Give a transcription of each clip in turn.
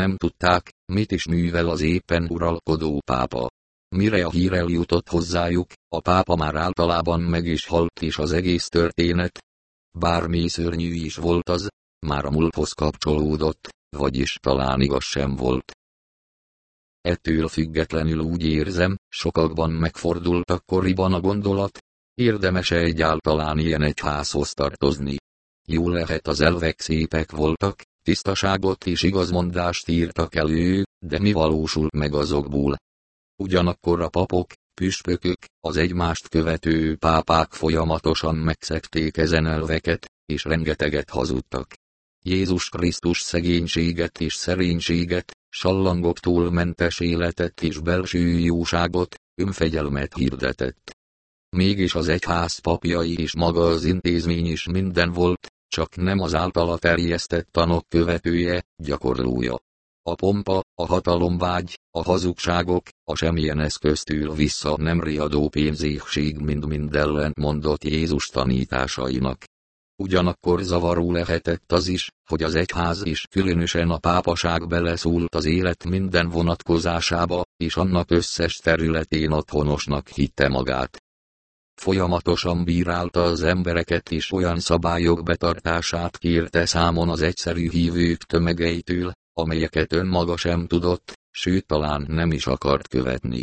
nem tudták, mit is művel az éppen uralkodó pápa. Mire a hír eljutott hozzájuk, a pápa már általában meg is halt és az egész történet. Bármi szörnyű is volt az, már a múlthoz kapcsolódott, vagyis talán igaz sem volt. Ettől függetlenül úgy érzem, sokakban megfordult akkoriban a gondolat, érdemes -e egyáltalán ilyen egyházhoz tartozni. Jó lehet az elvek szépek voltak, tisztaságot és igazmondást írtak elő, de mi valósult meg azokból? Ugyanakkor a papok, püspökök, az egymást követő pápák folyamatosan megszekték ezen elveket, és rengeteget hazudtak. Jézus Krisztus szegénységet és szerénységet, sallangoktól mentes életet és belső jóságot, önfegyelmet hirdetett. Mégis az egyház papjai és maga az intézmény is minden volt, csak nem az általa terjesztett tanok követője, gyakorlója. A pompa, a hatalomvágy, a hazugságok, a semmilyen eszköztől vissza nem riadó pénzékség mind-mind ellent mondott Jézus tanításainak. Ugyanakkor zavaró lehetett az is, hogy az egyház is különösen a pápaság beleszólt az élet minden vonatkozásába, és annak összes területén otthonosnak hitte magát. Folyamatosan bírálta az embereket és olyan szabályok betartását kérte számon az egyszerű hívők tömegeitől, amelyeket önmaga sem tudott, sőt talán nem is akart követni.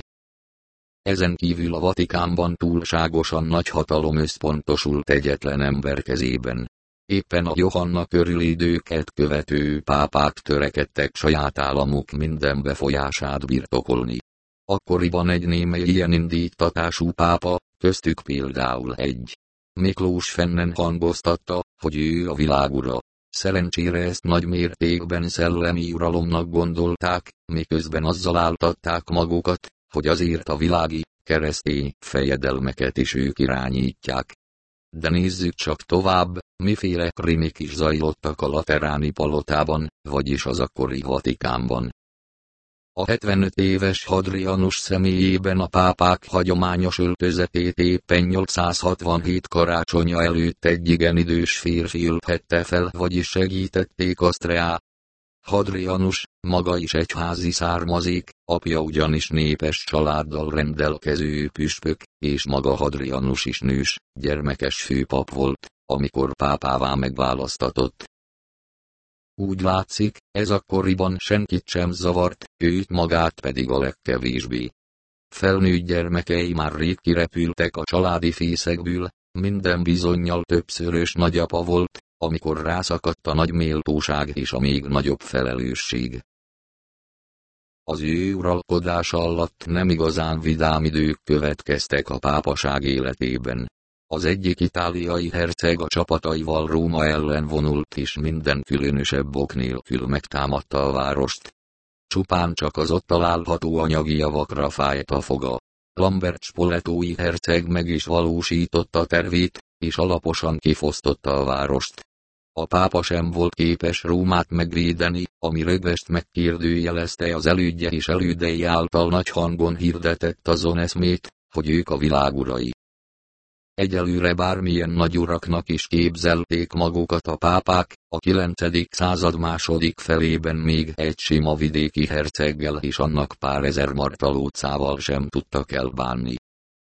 Ezen kívül a Vatikánban túlságosan nagy hatalom összpontosult egyetlen ember kezében. Éppen a Johanna körülidőket követő pápák törekedtek saját államuk minden befolyását birtokolni. Akkoriban egy némely ilyen indítatású pápa, köztük például egy. Miklós fennen hangoztatta, hogy ő a világura. Szerencsére ezt nagy mértékben szellemi uralomnak gondolták, miközben azzal áltatták magukat, hogy azért a világi, keresztény fejedelmeket is ők irányítják. De nézzük csak tovább, miféle krimik is zajlottak a lateráni palotában, vagyis az akkori Vatikánban. A 75 éves Hadrianus személyében a pápák hagyományos öltözetét éppen 867 karácsonya előtt egy igen idős férfi ülthette fel, vagyis segítették azt rá, Hadrianus, maga is egyházi származék, apja ugyanis népes családdal rendelkező püspök, és maga Hadrianus is nős, gyermekes főpap volt, amikor pápává megválasztatott. Úgy látszik, ez akkoriban senkit sem zavart, őt magát pedig a legkevésbé. Felnőtt gyermekei már rég kirepültek a családi fészekből, minden bizonyal többszörös nagyapa volt, amikor rászakadt a nagy méltóság és a még nagyobb felelősség. Az ő uralkodása alatt nem igazán vidám idők következtek a pápaság életében. Az egyik itáliai herceg a csapataival Róma ellen vonult és minden különösebb ok nélkül megtámadta a várost. Csupán csak az ott található anyagi javakra fájt a foga. Lambert Spoletói herceg meg is valósította tervét, és alaposan kifosztotta a várost. A pápa sem volt képes Rómát megvédeni, ami rögvest megkérdőjelezte az elődje és elődei által nagy hangon hirdetett azon eszmét, hogy ők a világurai. Egyelőre bármilyen nagyuraknak is képzelték magukat a pápák, a 9. század második felében még egy sima vidéki herceggel és annak pár ezer martalócával sem tudtak elbánni.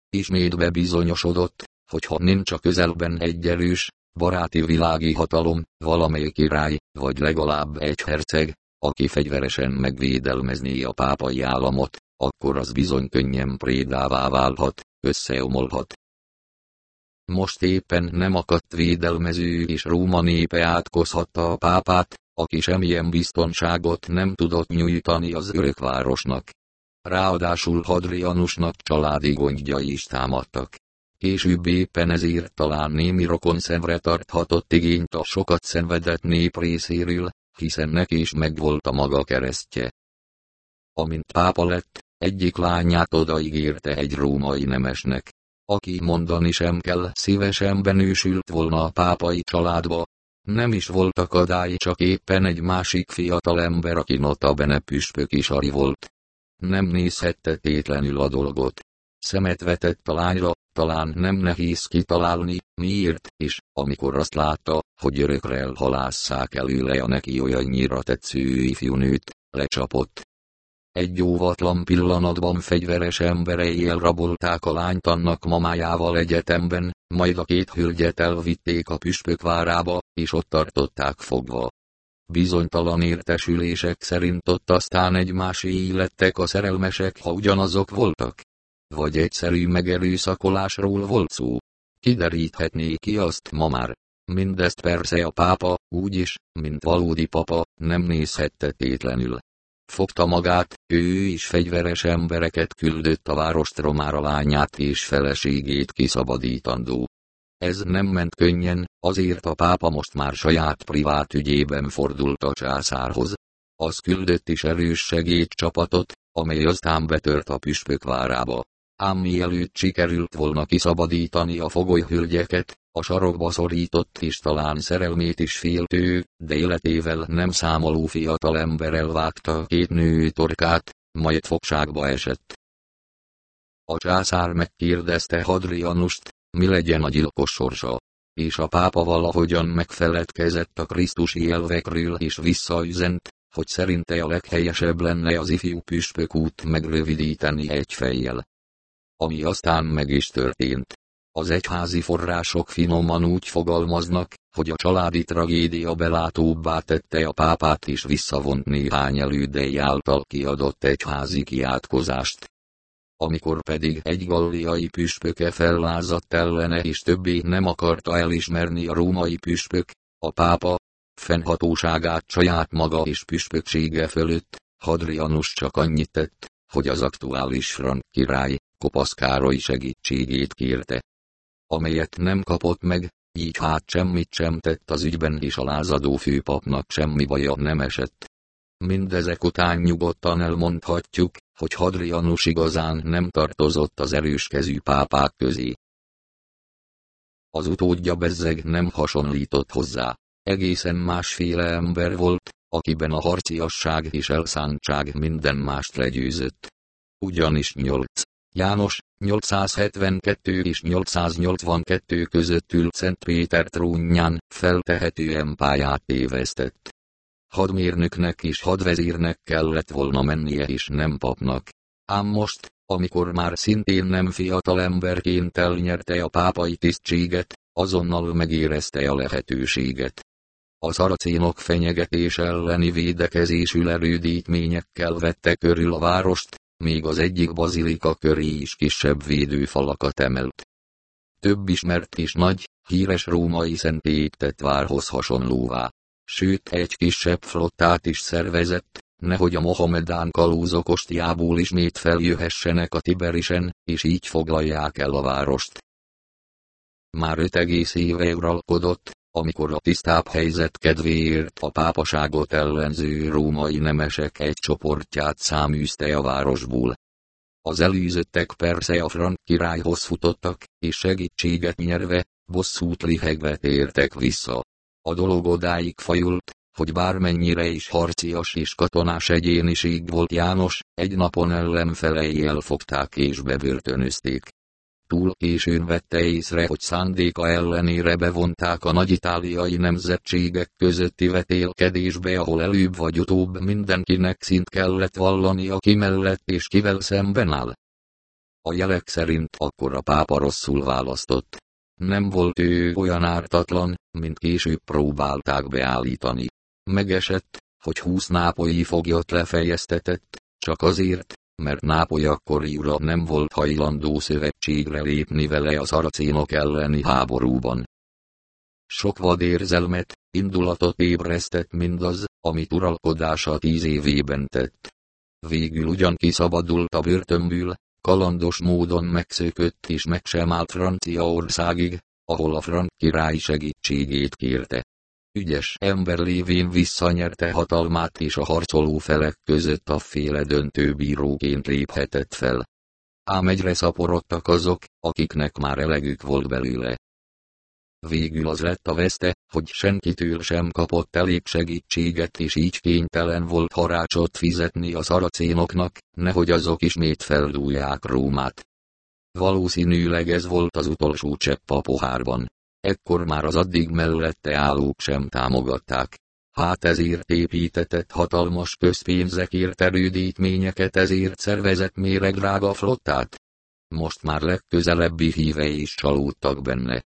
Ismét bebizonyosodott, hogy ha nincs a közelben egy erős, baráti világi hatalom, valamely király, vagy legalább egy herceg, aki fegyveresen megvédelmezné a pápai államot, akkor az bizony könnyen prédává válhat, összeomolhat. Most éppen nem akadt védelmező és Róma népe átkozhatta a pápát, aki semmilyen biztonságot nem tudott nyújtani az örökvárosnak. Ráadásul Hadrianusnak családi gondjai is támadtak. Később éppen ezért talán némi rokon szemre tarthatott igényt a sokat szenvedett nép részéről, hiszen neki is megvolt a maga keresztje. Amint pápa lett, egyik lányát odaígérte egy római nemesnek, aki mondani sem kell szívesen benősült volna a pápai családba. Nem is volt akadály, csak éppen egy másik fiatal ember, aki nota bene püspök is ari volt. Nem nézhette tétlenül a dolgot. Szemet vetett a lányra, talán nem nehéz kitalálni, miért, és amikor azt látta, hogy örökre elhalásszák előle a neki olyannyira tetsző ifjú nőt, lecsapott. Egy óvatlan pillanatban fegyveres emberei elrabolták a lányt annak mamájával egyetemben, majd a két hölgyet elvitték a püspök várába, és ott tartották fogva. Bizonytalan értesülések szerint ott aztán egymásé lettek a szerelmesek, ha ugyanazok voltak. Vagy egyszerű megerőszakolásról volt szó. Kideríthetné ki azt ma már. Mindezt persze a pápa, úgy is, mint valódi papa, nem nézhette tétlenül. Fogta magát, ő is fegyveres embereket küldött a várostromára lányát és feleségét kiszabadítandó. Ez nem ment könnyen, azért a pápa most már saját privát ügyében fordult a császárhoz. Az küldött is erős segédcsapatot, amely aztán betört a püspök várába. Ám mielőtt sikerült volna kiszabadítani a fogolyhölgyeket, a sarokba szorított és talán szerelmét is féltő, de életével nem számoló fiatal ember elvágta két nő torkát, majd fogságba esett. A császár megkérdezte Hadrianust, mi legyen a gyilkos sorsa. És a pápa valahogyan megfeledkezett a Krisztusi elvekről és visszaüzent, hogy szerinte a leghelyesebb lenne az ifjú püspök út megrövidíteni egy fejjel. Ami aztán meg is történt. Az egyházi források finoman úgy fogalmaznak, hogy a családi tragédia belátóbbá tette a pápát és visszavont néhány elődei által kiadott egyházi kiátkozást. Amikor pedig egy galliai püspöke fellázadt ellene és többé nem akarta elismerni a római püspök, a pápa, fennhatóságát saját maga és püspöksége fölött, Hadrianus csak annyit tett, hogy az aktuális frank király, Kopasz Károly segítségét kérte amelyet nem kapott meg, így hát semmit sem tett az ügyben és a lázadó főpapnak semmi baja nem esett. Mindezek után nyugodtan elmondhatjuk, hogy Hadrianus igazán nem tartozott az erőskezű pápák közé. Az utódja bezzeg nem hasonlított hozzá. Egészen másféle ember volt, akiben a harciasság és elszántság minden mást legyőzött. Ugyanis nyolc János, 872 és 882 között ült Szent Péter trónján, feltehető empáját tévesztett. Hadmérnöknek és hadvezérnek kellett volna mennie és nem papnak. Ám most, amikor már szintén nem fiatal emberként elnyerte a pápai tisztséget, azonnal megérezte a lehetőséget. A szaracénok fenyegetés elleni védekezésű erődítményekkel vette körül a várost, még az egyik bazilika köré is kisebb védőfalakat emelt. Több ismert és nagy, híres római szentélyt tett várhoz hasonlóvá. Sőt egy kisebb flottát is szervezett, nehogy a Mohamedán kalózok ostiából ismét feljöhessenek a Tiberisen, és így foglalják el a várost. Már öt egész éve uralkodott, amikor a tisztább helyzet kedvéért a pápaságot ellenző római nemesek egy csoportját száműzte a városból. Az előzöttek persze a frank királyhoz futottak, és segítséget nyerve, bosszút lihegve tértek vissza. A dolog odáig fajult, hogy bármennyire is harcias és katonás egyéniség volt János, egy napon ellenfelei elfogták és bebörtönözték túl későn vette észre, hogy szándéka ellenére bevonták a nagy-itáliai nemzetségek közötti vetélkedésbe, ahol előbb vagy utóbb mindenkinek szint kellett vallani, aki mellett és kivel szemben áll. A jelek szerint akkor a pápa rosszul választott. Nem volt ő olyan ártatlan, mint később próbálták beállítani. Megesett, hogy húsz nápolyi foglyot lefejeztetett, csak azért, mert Nápoly akkori ura nem volt hajlandó szövetségre lépni vele az aracénok elleni háborúban. Sok vadérzelmet, indulatot ébresztett mindaz, amit uralkodása tíz évében tett. Végül ugyan kiszabadult a börtönből, kalandos módon megszökött és meg sem állt Franciaországig, ahol a frank király segítségét kérte ügyes ember lévén visszanyerte hatalmát és a harcoló felek között a féle döntőbíróként léphetett fel. Ám egyre szaporodtak azok, akiknek már elegük volt belőle. Végül az lett a veszte, hogy senkitől sem kapott elég segítséget és így kénytelen volt harácsot fizetni a szaracénoknak, nehogy azok ismét feldúlják Rómát. Valószínűleg ez volt az utolsó csepp a pohárban. Ekkor már az addig mellette állók sem támogatták. hát ezért építetett hatalmas közpénzekért erődítményeket ezért szervezett méregdrága flottát. Most már legközelebbi hívei is csalódtak benne.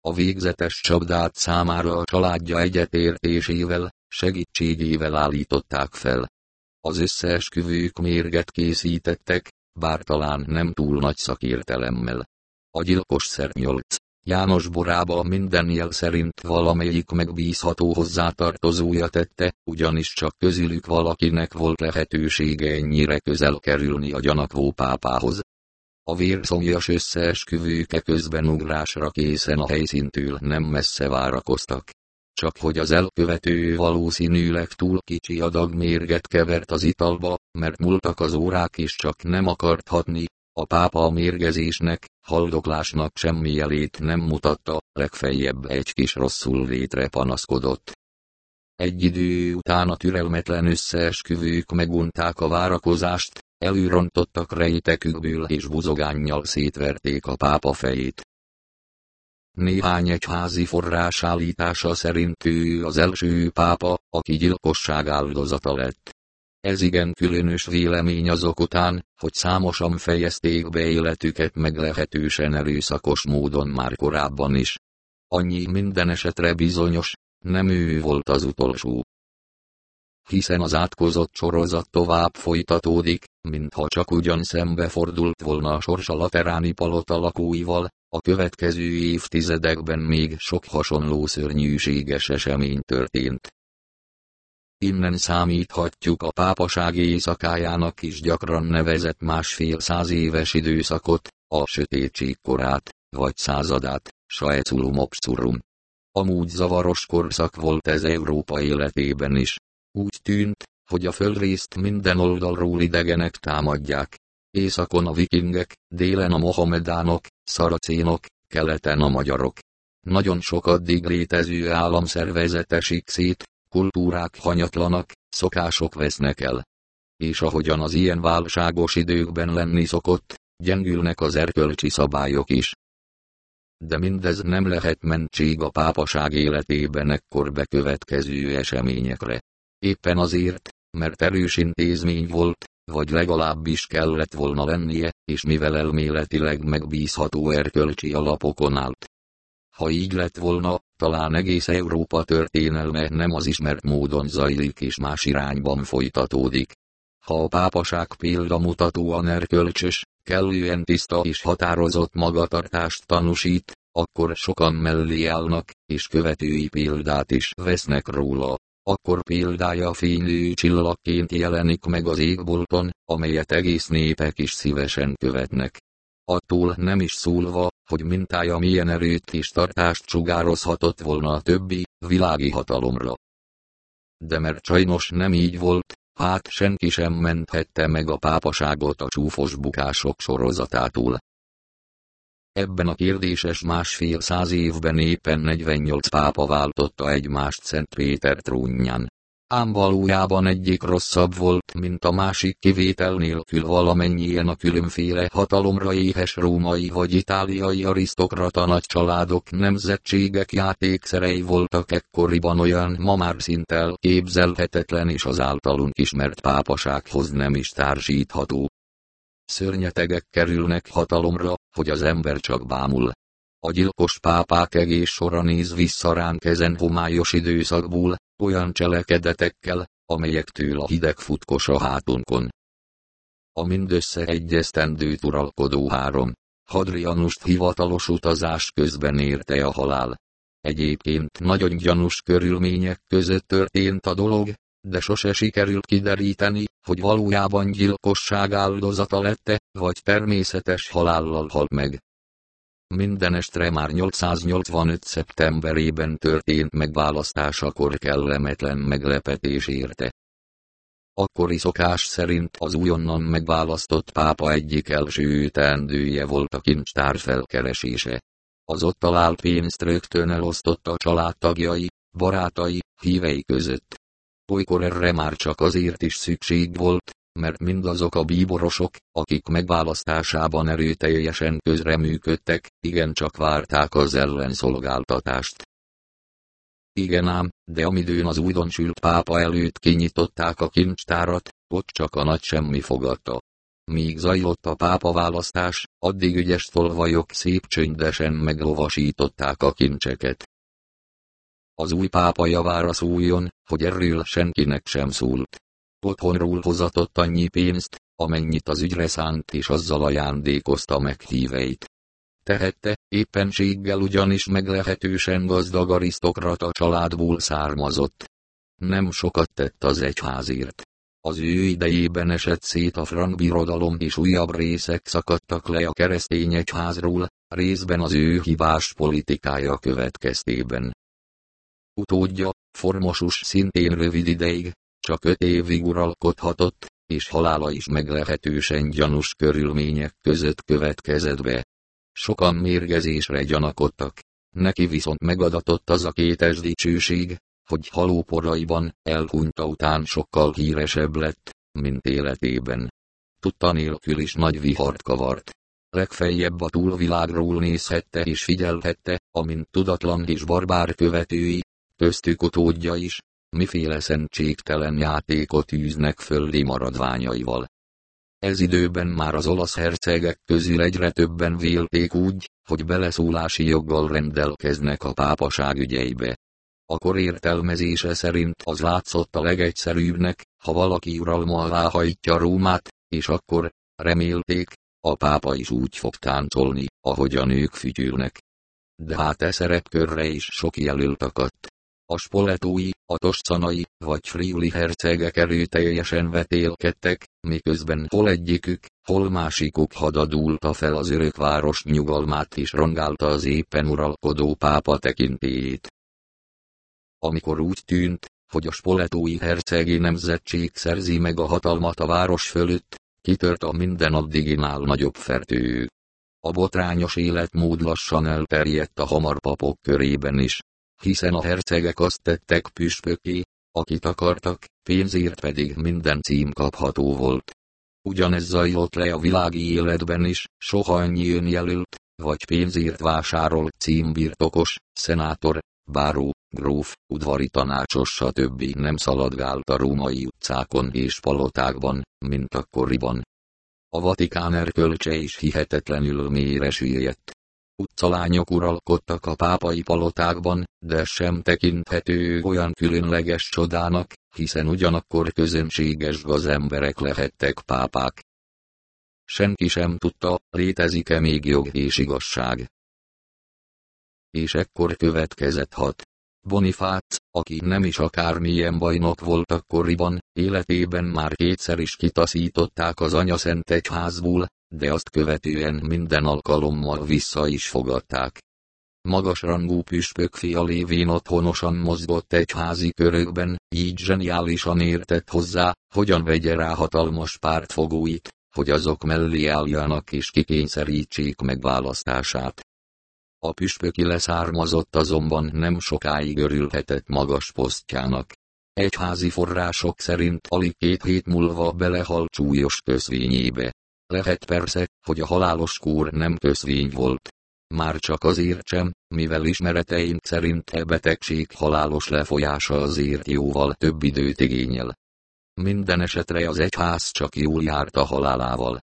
A végzetes csapdát számára a családja egyetértésével, segítségével állították fel. Az összeesküvők mérget készítettek, bár talán nem túl nagy szakértelemmel. A gyilkos szernyolc. János borába minden jel szerint valamelyik megbízható hozzátartozója tette, ugyanis csak közülük valakinek volt lehetősége ennyire közel kerülni a gyanakvó pápához. A vérszomjas összeesküvőke közben ugrásra készen a helyszíntől nem messze várakoztak. Csak hogy az elkövető valószínűleg túl kicsi adag mérget kevert az italba, mert múltak az órák is csak nem akart hatni, a pápa a mérgezésnek, haldoklásnak semmi jelét nem mutatta, legfeljebb egy kis rosszul létre panaszkodott. Egy idő után a türelmetlen összeesküvők megunták a várakozást, előrontottak rejtekükből és buzogánnyal szétverték a pápa fejét. Néhány egyházi forrás állítása szerint ő az első pápa, aki gyilkosság áldozata lett. Ez igen különös vélemény azok után, hogy számosan fejezték be életüket meglehetősen erőszakos módon már korábban is. Annyi minden esetre bizonyos, nem ő volt az utolsó. Hiszen az átkozott sorozat tovább folytatódik, mintha csak ugyan szembefordult volna a sors a lateráni palota lakóival, a következő évtizedekben még sok hasonló szörnyűséges esemény történt. Innen számíthatjuk a pápaság éjszakájának is gyakran nevezett másfél száz éves időszakot, a sötétség korát, vagy századát, Saeculum obscurum. Amúgy zavaros korszak volt ez Európa életében is. Úgy tűnt, hogy a földrészt minden oldalról idegenek támadják. Északon a vikingek, délen a mohamedánok, szaracénok, keleten a magyarok. Nagyon sok addig létező államszervezet esik szét, kultúrák hanyatlanak, szokások vesznek el. És ahogyan az ilyen válságos időkben lenni szokott, gyengülnek az erkölcsi szabályok is. De mindez nem lehet mentség a pápaság életében ekkor bekövetkező eseményekre. Éppen azért, mert erős intézmény volt, vagy legalábbis kellett volna lennie, és mivel elméletileg megbízható erkölcsi alapokon állt. Ha így lett volna, talán egész Európa történelme nem az ismert módon zajlik és más irányban folytatódik. Ha a pápaság példamutatóan erkölcsös, kellően tiszta és határozott magatartást tanúsít, akkor sokan mellé állnak, és követői példát is vesznek róla. Akkor példája fénylő csillagként jelenik meg az égbolton, amelyet egész népek is szívesen követnek. Attól nem is szólva, hogy mintája milyen erőt és tartást sugározhatott volna a többi, világi hatalomra. De mert sajnos nem így volt, hát senki sem menthette meg a pápaságot a csúfos bukások sorozatától. Ebben a kérdéses másfél száz évben éppen 48 pápa váltotta egymást Szent Péter trónján. Ám valójában egyik rosszabb volt, mint a másik kivétel nélkül valamennyien a különféle hatalomra éhes római vagy itáliai arisztokrata nagy családok nemzetségek játékszerei voltak ekkoriban olyan ma már szinte képzelhetetlen és az általunk ismert pápasághoz nem is társítható. Szörnyetegek kerülnek hatalomra, hogy az ember csak bámul. A gyilkos pápák egész sora néz vissza ránk ezen homályos időszakból, olyan cselekedetekkel, amelyektől a hideg futkos a hátunkon. A mindössze egyesztendőt uralkodó három, Hadrianust hivatalos utazás közben érte a halál. Egyébként nagyon gyanús körülmények között történt a dolog, de sose sikerült kideríteni, hogy valójában gyilkosság áldozata lette, vagy természetes halállal halt meg. Mindenestre már 885. szeptemberében történt megválasztásakor kellemetlen meglepetés érte. Akkori szokás szerint az újonnan megválasztott pápa egyik első teendője volt a kincstár felkeresése. Az ott talált pénzt rögtön elosztotta a családtagjai, barátai, hívei között. Olykor erre már csak azért is szükség volt, mert mindazok a bíborosok, akik megválasztásában erőteljesen közreműködtek, igencsak várták az ellenszolgáltatást. Igen ám, de amidőn az újdonsült pápa előtt kinyitották a kincstárat, ott csak a nagy semmi fogadta. Míg zajlott a pápa választás, addig ügyes tolvajok szép csöndesen meglovasították a kincseket. Az új pápa javára szóljon, hogy erről senkinek sem szólt. Otthonról hozatott annyi pénzt, amennyit az ügyre szánt és azzal ajándékozta meg híveit. Tehette, éppenséggel ugyanis meglehetősen gazdag arisztokrata családból származott. Nem sokat tett az egyházért. Az ő idejében esett szét a frank birodalom és újabb részek szakadtak le a keresztény egyházról, részben az ő hibás politikája következtében. Utódja, Formosus szintén rövid ideig, csak öt évig uralkodhatott, és halála is meglehetősen gyanús körülmények között következett be. Sokan mérgezésre gyanakodtak. Neki viszont megadatott az a kétes dicsőség, hogy halóporaiban elhunyta után sokkal híresebb lett, mint életében. Tudta nélkül is nagy vihart kavart. Legfeljebb a túlvilágról nézhette és figyelhette, amint tudatlan és barbár követői, köztük utódja is, miféle szentségtelen játékot űznek földi maradványaival. Ez időben már az olasz hercegek közül egyre többen vélték úgy, hogy beleszólási joggal rendelkeznek a pápaság ügyeibe. A kor értelmezése szerint az látszott a legegyszerűbbnek, ha valaki uralma alá hajtja Rómát, és akkor, remélték, a pápa is úgy fog táncolni, ahogy a nők fütyülnek. De hát e szerepkörre is sok jelölt akadt. A spoletói, a toscanai, vagy friuli hercegek erőteljesen vetélkedtek, miközben hol egyikük, hol másikuk hadadulta fel az örökváros nyugalmát és rongálta az éppen uralkodó pápa tekintélyét. Amikor úgy tűnt, hogy a spoletói hercegi nemzetség szerzi meg a hatalmat a város fölött, kitört a minden addiginál nagyobb fertő. A botrányos életmód lassan elterjedt a hamar papok körében is, hiszen a hercegek azt tettek püspöké, akit akartak, pénzért pedig minden cím kapható volt. Ugyanez zajlott le a világi életben is, soha annyi önjelölt, vagy pénzért vásárolt címbirtokos, szenátor, báró, gróf, udvari tanácsos stb. nem szaladgált a római utcákon és palotákban, mint akkoriban. A Vatikán erkölcse is hihetetlenül mélyre süllyedt. Utcalányok uralkodtak a pápai palotákban, de sem tekinthető olyan különleges csodának, hiszen ugyanakkor közönséges gazemberek lehettek pápák. Senki sem tudta, létezik-e még jog és igazság. És ekkor következett hat. Bonifác, aki nem is akármilyen bajnok volt akkoriban, életében már kétszer is kitaszították az anyaszent egyházból, de azt követően minden alkalommal vissza is fogadták. Magasrangú püspök fia lévén otthonosan mozgott egyházi körökben, így zseniálisan értett hozzá, hogyan vegye rá hatalmas pártfogóit, hogy azok mellé álljanak és kikényszerítsék megválasztását. A püspöki leszármazott azonban nem sokáig örülhetett magas posztjának. Egyházi források szerint alig két hét múlva belehalt súlyos közvényébe. Lehet persze, hogy a halálos kór nem közvény volt. Már csak azért sem, mivel ismereteink szerint e betegség halálos lefolyása azért jóval több időt igényel. Minden esetre az egyház csak jól járt a halálával.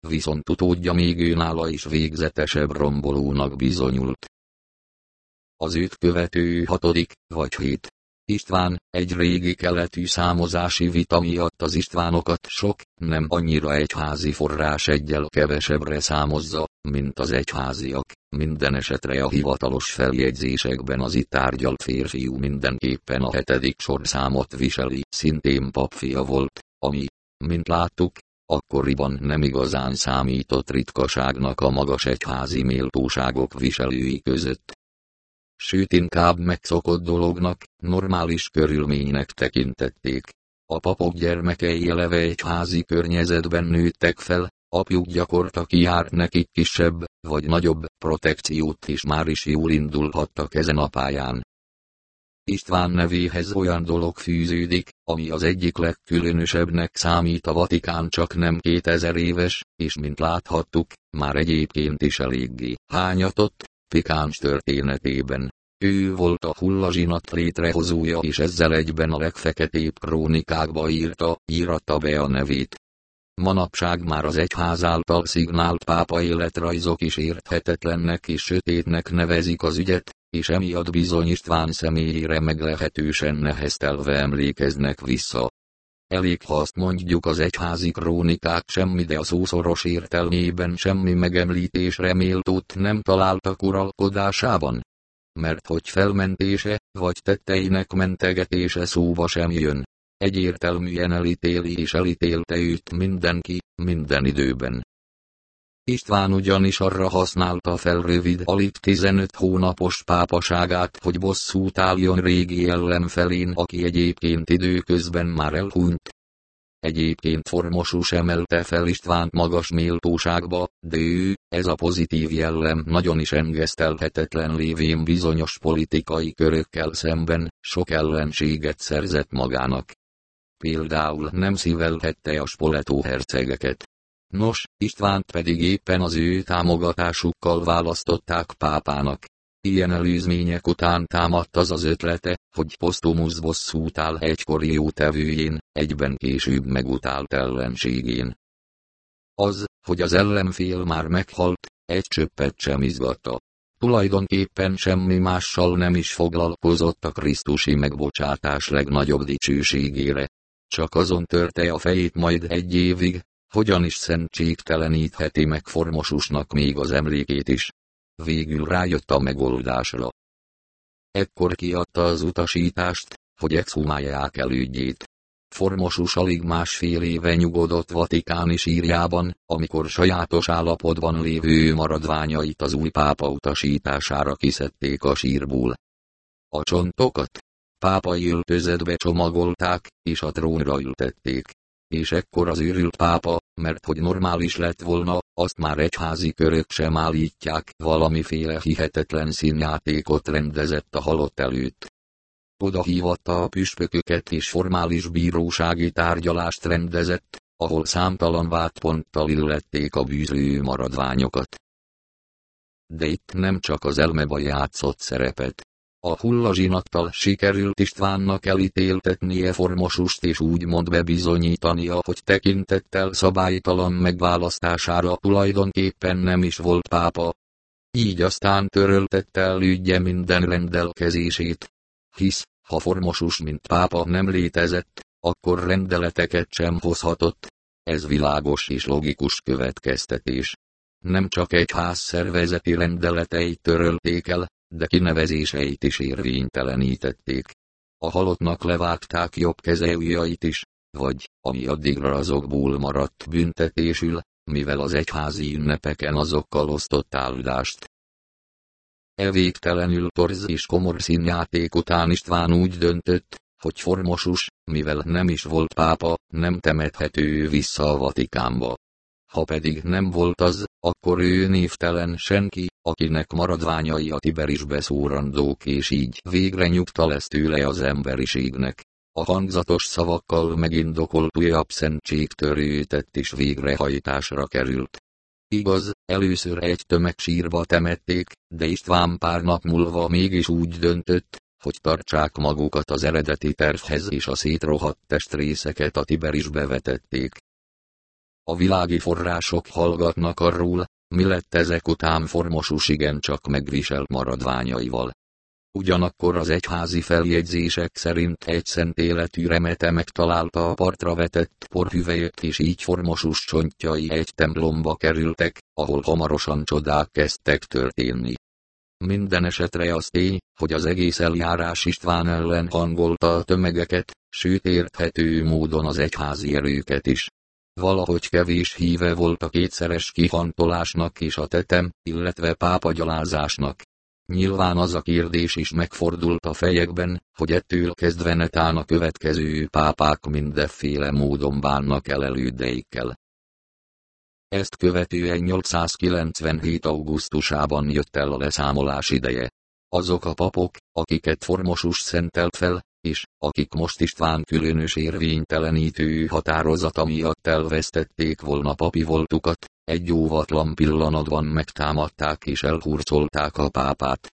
Viszont utódja még őnála is végzetesebb rombolónak bizonyult. Az őt követő hatodik, vagy hét, István, egy régi keletű számozási vita miatt az Istvánokat sok, nem annyira egyházi forrás egyel kevesebbre számozza, mint az egyháziak. Minden esetre a hivatalos feljegyzésekben az itt tárgyalt férfiú mindenképpen a hetedik sorszámot viseli, szintén papfia volt, ami, mint láttuk, akkoriban nem igazán számított ritkaságnak a magas egyházi méltóságok viselői között sőt inkább megszokott dolognak, normális körülménynek tekintették. A papok gyermekei eleve egy házi környezetben nőttek fel, apjuk gyakorta kiárt nekik kisebb, vagy nagyobb protekciót és már is jól indulhattak ezen a pályán. István nevéhez olyan dolog fűződik, ami az egyik legkülönösebbnek számít a Vatikán csak nem 2000 éves, és mint láthattuk, már egyébként is eléggé hányatott, pikáns történetében. Ő volt a hullazsinat létrehozója és ezzel egyben a legfeketébb krónikákba írta, íratta be a nevét. Manapság már az egyház által szignált pápa életrajzok is érthetetlennek és sötétnek nevezik az ügyet, és emiatt bizony István személyére meglehetősen neheztelve emlékeznek vissza. Elég ha azt mondjuk az egyházi krónikák semmi de a szószoros értelmében semmi megemlítésre méltót nem találtak uralkodásában. Mert hogy felmentése, vagy tetteinek mentegetése szóba sem jön. Egyértelműen elítéli és elítélte őt mindenki, minden időben. István ugyanis arra használta fel rövid alig 15 hónapos pápaságát, hogy bosszút álljon régi ellenfelén, aki egyébként időközben már elhunyt. Egyébként Formosus emelte fel Istvánt magas méltóságba, de ő, ez a pozitív jellem nagyon is engesztelhetetlen lévén bizonyos politikai körökkel szemben, sok ellenséget szerzett magának. Például nem szívelhette a Spoleto hercegeket. Nos, Istvánt pedig éppen az ő támogatásukkal választották pápának. Ilyen előzmények után támadt az az ötlete, hogy posztumusz bosszút áll egykori jótevőjén, egyben később megutált ellenségén. Az, hogy az ellenfél már meghalt, egy csöppet sem izgatta. Tulajdonképpen semmi mással nem is foglalkozott a Krisztusi megbocsátás legnagyobb dicsőségére. Csak azon törte a fejét majd egy évig, hogyan is szentségtelenítheti meg Formosusnak még az emlékét is. Végül rájött a megoldásra. Ekkor kiadta az utasítást, hogy exhumálják elődjét. Formosus alig másfél éve nyugodott Vatikáni sírjában, amikor sajátos állapotban lévő maradványait az új pápa utasítására kiszedték a sírból. A csontokat pápai öltözetbe csomagolták, és a trónra ültették és ekkor az őrült pápa, mert hogy normális lett volna, azt már egyházi körök sem állítják, valamiféle hihetetlen színjátékot rendezett a halott előtt. Oda hívatta a püspököket és formális bírósági tárgyalást rendezett, ahol számtalan vádponttal illették a bűzlő maradványokat. De itt nem csak az elmeba játszott szerepet. A hullazsinattal sikerült Istvánnak elítéltetnie Formosust és úgymond bebizonyítania, hogy tekintettel szabálytalan megválasztására tulajdonképpen nem is volt pápa. Így aztán töröltette el ügye minden rendelkezését. Hisz, ha Formosus mint pápa nem létezett, akkor rendeleteket sem hozhatott. Ez világos és logikus következtetés. Nem csak egy ház szervezeti rendeleteit törölték el, de kinevezéseit is érvénytelenítették. A halottnak levágták jobb kezeujjait is, vagy, ami addigra azokból maradt büntetésül, mivel az egyházi ünnepeken azokkal osztott áldást. E végtelenül torz és komor színjáték után István úgy döntött, hogy Formosus, mivel nem is volt pápa, nem temethető vissza a Vatikánba. Ha pedig nem volt az, akkor ő névtelen senki, akinek maradványai a Tiberisbe szórandók és így végre nyugta lesz tőle az emberiségnek. A hangzatos szavakkal megindokolt újabb szentségtörőtett is végrehajtásra került. Igaz, először egy tömegsírba temették, de István pár nap múlva mégis úgy döntött, hogy tartsák magukat az eredeti tervhez és a szétrohadt testrészeket a Tiberisbe vetették. A világi források hallgatnak arról, mi lett ezek után Formosus csak megviselt maradványaival. Ugyanakkor az egyházi feljegyzések szerint egy szent életű remete megtalálta a partra vetett porhüvelyet és így Formosus csontjai egy templomba kerültek, ahol hamarosan csodák kezdtek történni. Minden esetre az tény, hogy az egész eljárás István ellen hangolta a tömegeket, sőt érthető módon az egyházi erőket is. Valahogy kevés híve volt a kétszeres kihantolásnak és a tetem, illetve pápagyalázásnak. Nyilván az a kérdés is megfordult a fejekben, hogy ettől kezdve netán a következő pápák mindenféle módon bánnak el elődeikkel. Ezt követően 897. augusztusában jött el a leszámolás ideje. Azok a papok, akiket Formosus szentelt fel, és, akik most István különös érvénytelenítő határozata miatt elvesztették volna papi voltukat, egy óvatlan pillanatban megtámadták és elhurcolták a pápát.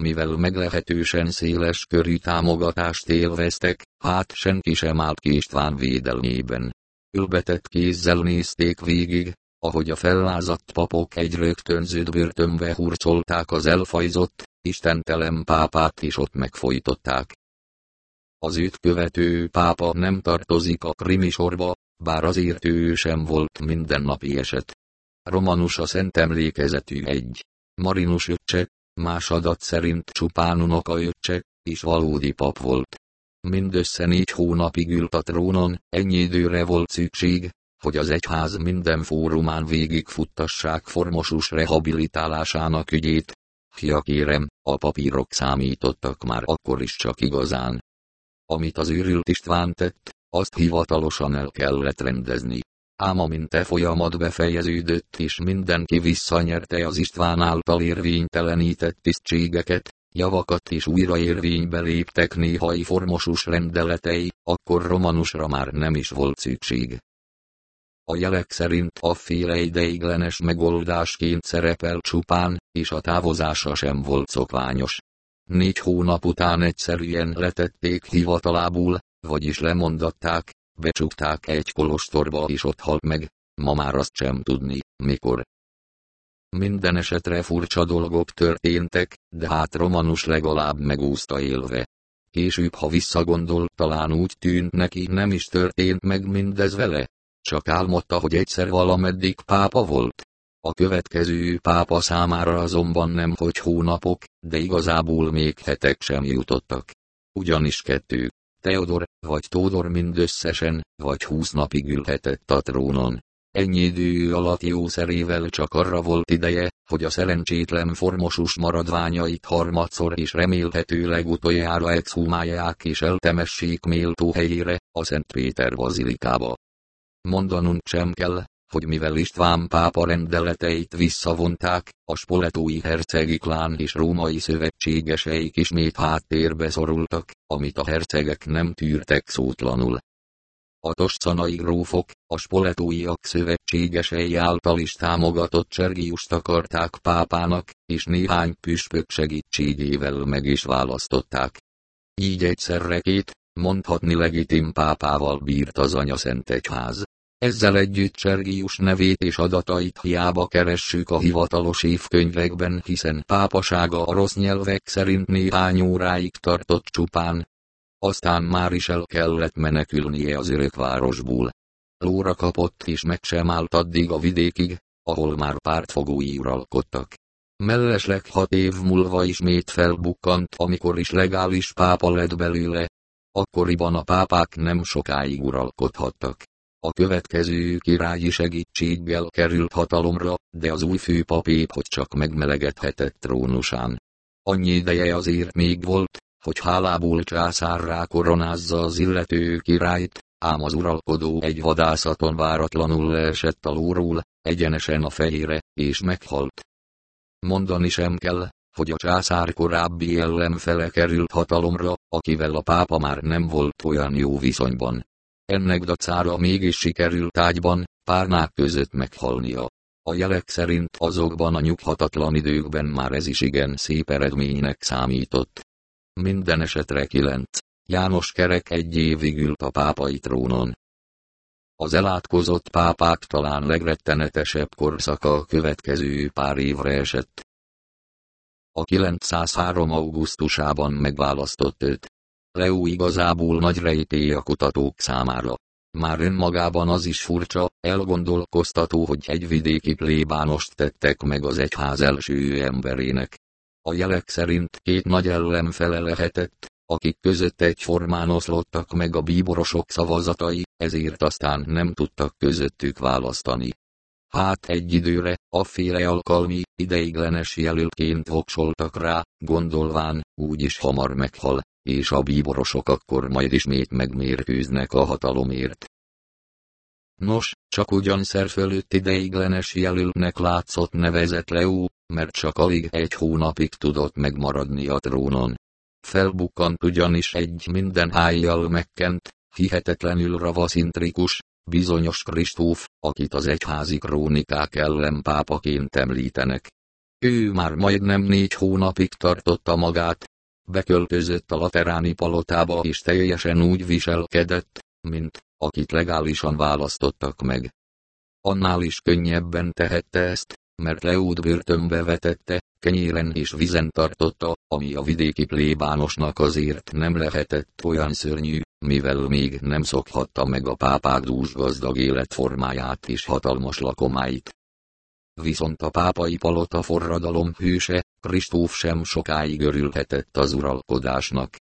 mivel meglehetősen széles körű támogatást élveztek, hát senki sem állt ki István védelmében. Ülbetett kézzel nézték végig, ahogy a fellázadt papok egy rögtönződ börtönbe hurcolták az elfajzott, istentelen pápát is ott megfojtották. Az őt követő pápa nem tartozik a krimi sorba, bár azért ő sem volt mindennapi eset. Romanus a szent emlékezetű egy. Marinus öccse, más adat szerint csupán unoka öccse, és valódi pap volt. Mindössze négy hónapig ült a trónon, ennyi időre volt szükség, hogy az egyház minden fórumán végigfuttassák formosus rehabilitálásának ügyét. Ja kérem, a papírok számítottak már akkor is csak igazán. Amit az őrült István tett, azt hivatalosan el kellett rendezni. Ám amint e folyamat befejeződött és mindenki visszanyerte az István által érvénytelenített tisztségeket, javakat és újra érvénybe léptek néhai formosus rendeletei, akkor romanusra már nem is volt szükség. A jelek szerint a féle ideiglenes megoldásként szerepel csupán, és a távozása sem volt szokványos. Négy hónap után egyszerűen letették hivatalából, vagyis lemondatták, becsukták egy kolostorba és ott halt meg, ma már azt sem tudni, mikor. Minden esetre furcsa dolgok történtek, de hát Romanus legalább megúszta élve. Később, ha visszagondol, talán úgy tűnt neki nem is történt meg mindez vele. Csak álmodta, hogy egyszer valameddig pápa volt. A következő pápa számára azonban nem hogy hónapok, de igazából még hetek sem jutottak. Ugyanis kettő, Teodor, vagy Tódor mindösszesen, vagy húsz napig ülhetett a trónon. Ennyi idő alatt jószerével csak arra volt ideje, hogy a szerencsétlen formosus maradványait harmadszor és remélhetőleg utoljára exhumálják és eltemessék méltó helyére, a Szent Péter bazilikába. Mondanunk sem kell, hogy mivel István pápa rendeleteit visszavonták, a spoletói hercegi klán és római szövetségeseik ismét háttérbe szorultak, amit a hercegek nem tűrtek szótlanul. A toscanai grófok, a spoletóiak szövetségesei által is támogatott Csergiust akarták pápának, és néhány püspök segítségével meg is választották. Így egyszerre két, mondhatni legitim pápával bírt az Szent Egyház. Ezzel együtt Csergius nevét és adatait hiába keressük a hivatalos évkönyvekben, hiszen pápasága a rossz nyelvek szerint néhány óráig tartott csupán. Aztán már is el kellett menekülnie az örökvárosból. Lóra kapott és meg sem állt addig a vidékig, ahol már pártfogói uralkodtak. Mellesleg hat év múlva ismét felbukkant, amikor is legális pápa lett belőle. Akkoriban a pápák nem sokáig uralkodhattak. A következő királyi segítséggel került hatalomra, de az új főpap hogy csak megmelegedhetett trónusán. Annyi ideje azért még volt, hogy hálából császárrá koronázza az illető királyt, ám az uralkodó egy vadászaton váratlanul leesett a lóról, egyenesen a fejére, és meghalt. Mondani sem kell, hogy a császár korábbi ellenfele került hatalomra, akivel a pápa már nem volt olyan jó viszonyban. Ennek dacára mégis sikerült ágyban, párnák között meghalnia. A jelek szerint azokban a nyughatatlan időkben már ez is igen szép eredménynek számított. Minden esetre kilenc. János Kerek egy évig ült a pápai trónon. Az elátkozott pápák talán legrettenetesebb korszaka a következő pár évre esett. A 903. augusztusában megválasztott őt. Leo igazából nagy rejtély a kutatók számára. Már önmagában az is furcsa, elgondolkoztató, hogy egy vidéki plébánost tettek meg az egyház első emberének. A jelek szerint két nagy ellenfele lehetett, akik között egyformán oszlottak meg a bíborosok szavazatai, ezért aztán nem tudtak közöttük választani. Hát egy időre, a féle alkalmi, ideiglenes jelöltként voksoltak rá, gondolván, úgyis hamar meghal, és a bíborosok akkor majd ismét megmérkőznek a hatalomért. Nos, csak ugyan szer fölött ideiglenes jelöltnek látszott nevezett Leó, mert csak alig egy hónapig tudott megmaradni a trónon. Felbukkant ugyanis egy minden hájjal megkent, hihetetlenül ravaszintrikus, bizonyos Kristóf, akit az egyházi krónikák ellen pápaként említenek. Ő már majdnem négy hónapig tartotta magát. Beköltözött a lateráni palotába és teljesen úgy viselkedett, mint akit legálisan választottak meg. Annál is könnyebben tehette ezt, mert Leót börtönbe vetette, kenyéren és vizen tartotta, ami a vidéki plébánosnak azért nem lehetett olyan szörnyű, mivel még nem szokhatta meg a pápák dús gazdag életformáját és hatalmas lakomáit. Viszont a pápai palota forradalom hőse, Kristóf sem sokáig örülhetett az uralkodásnak.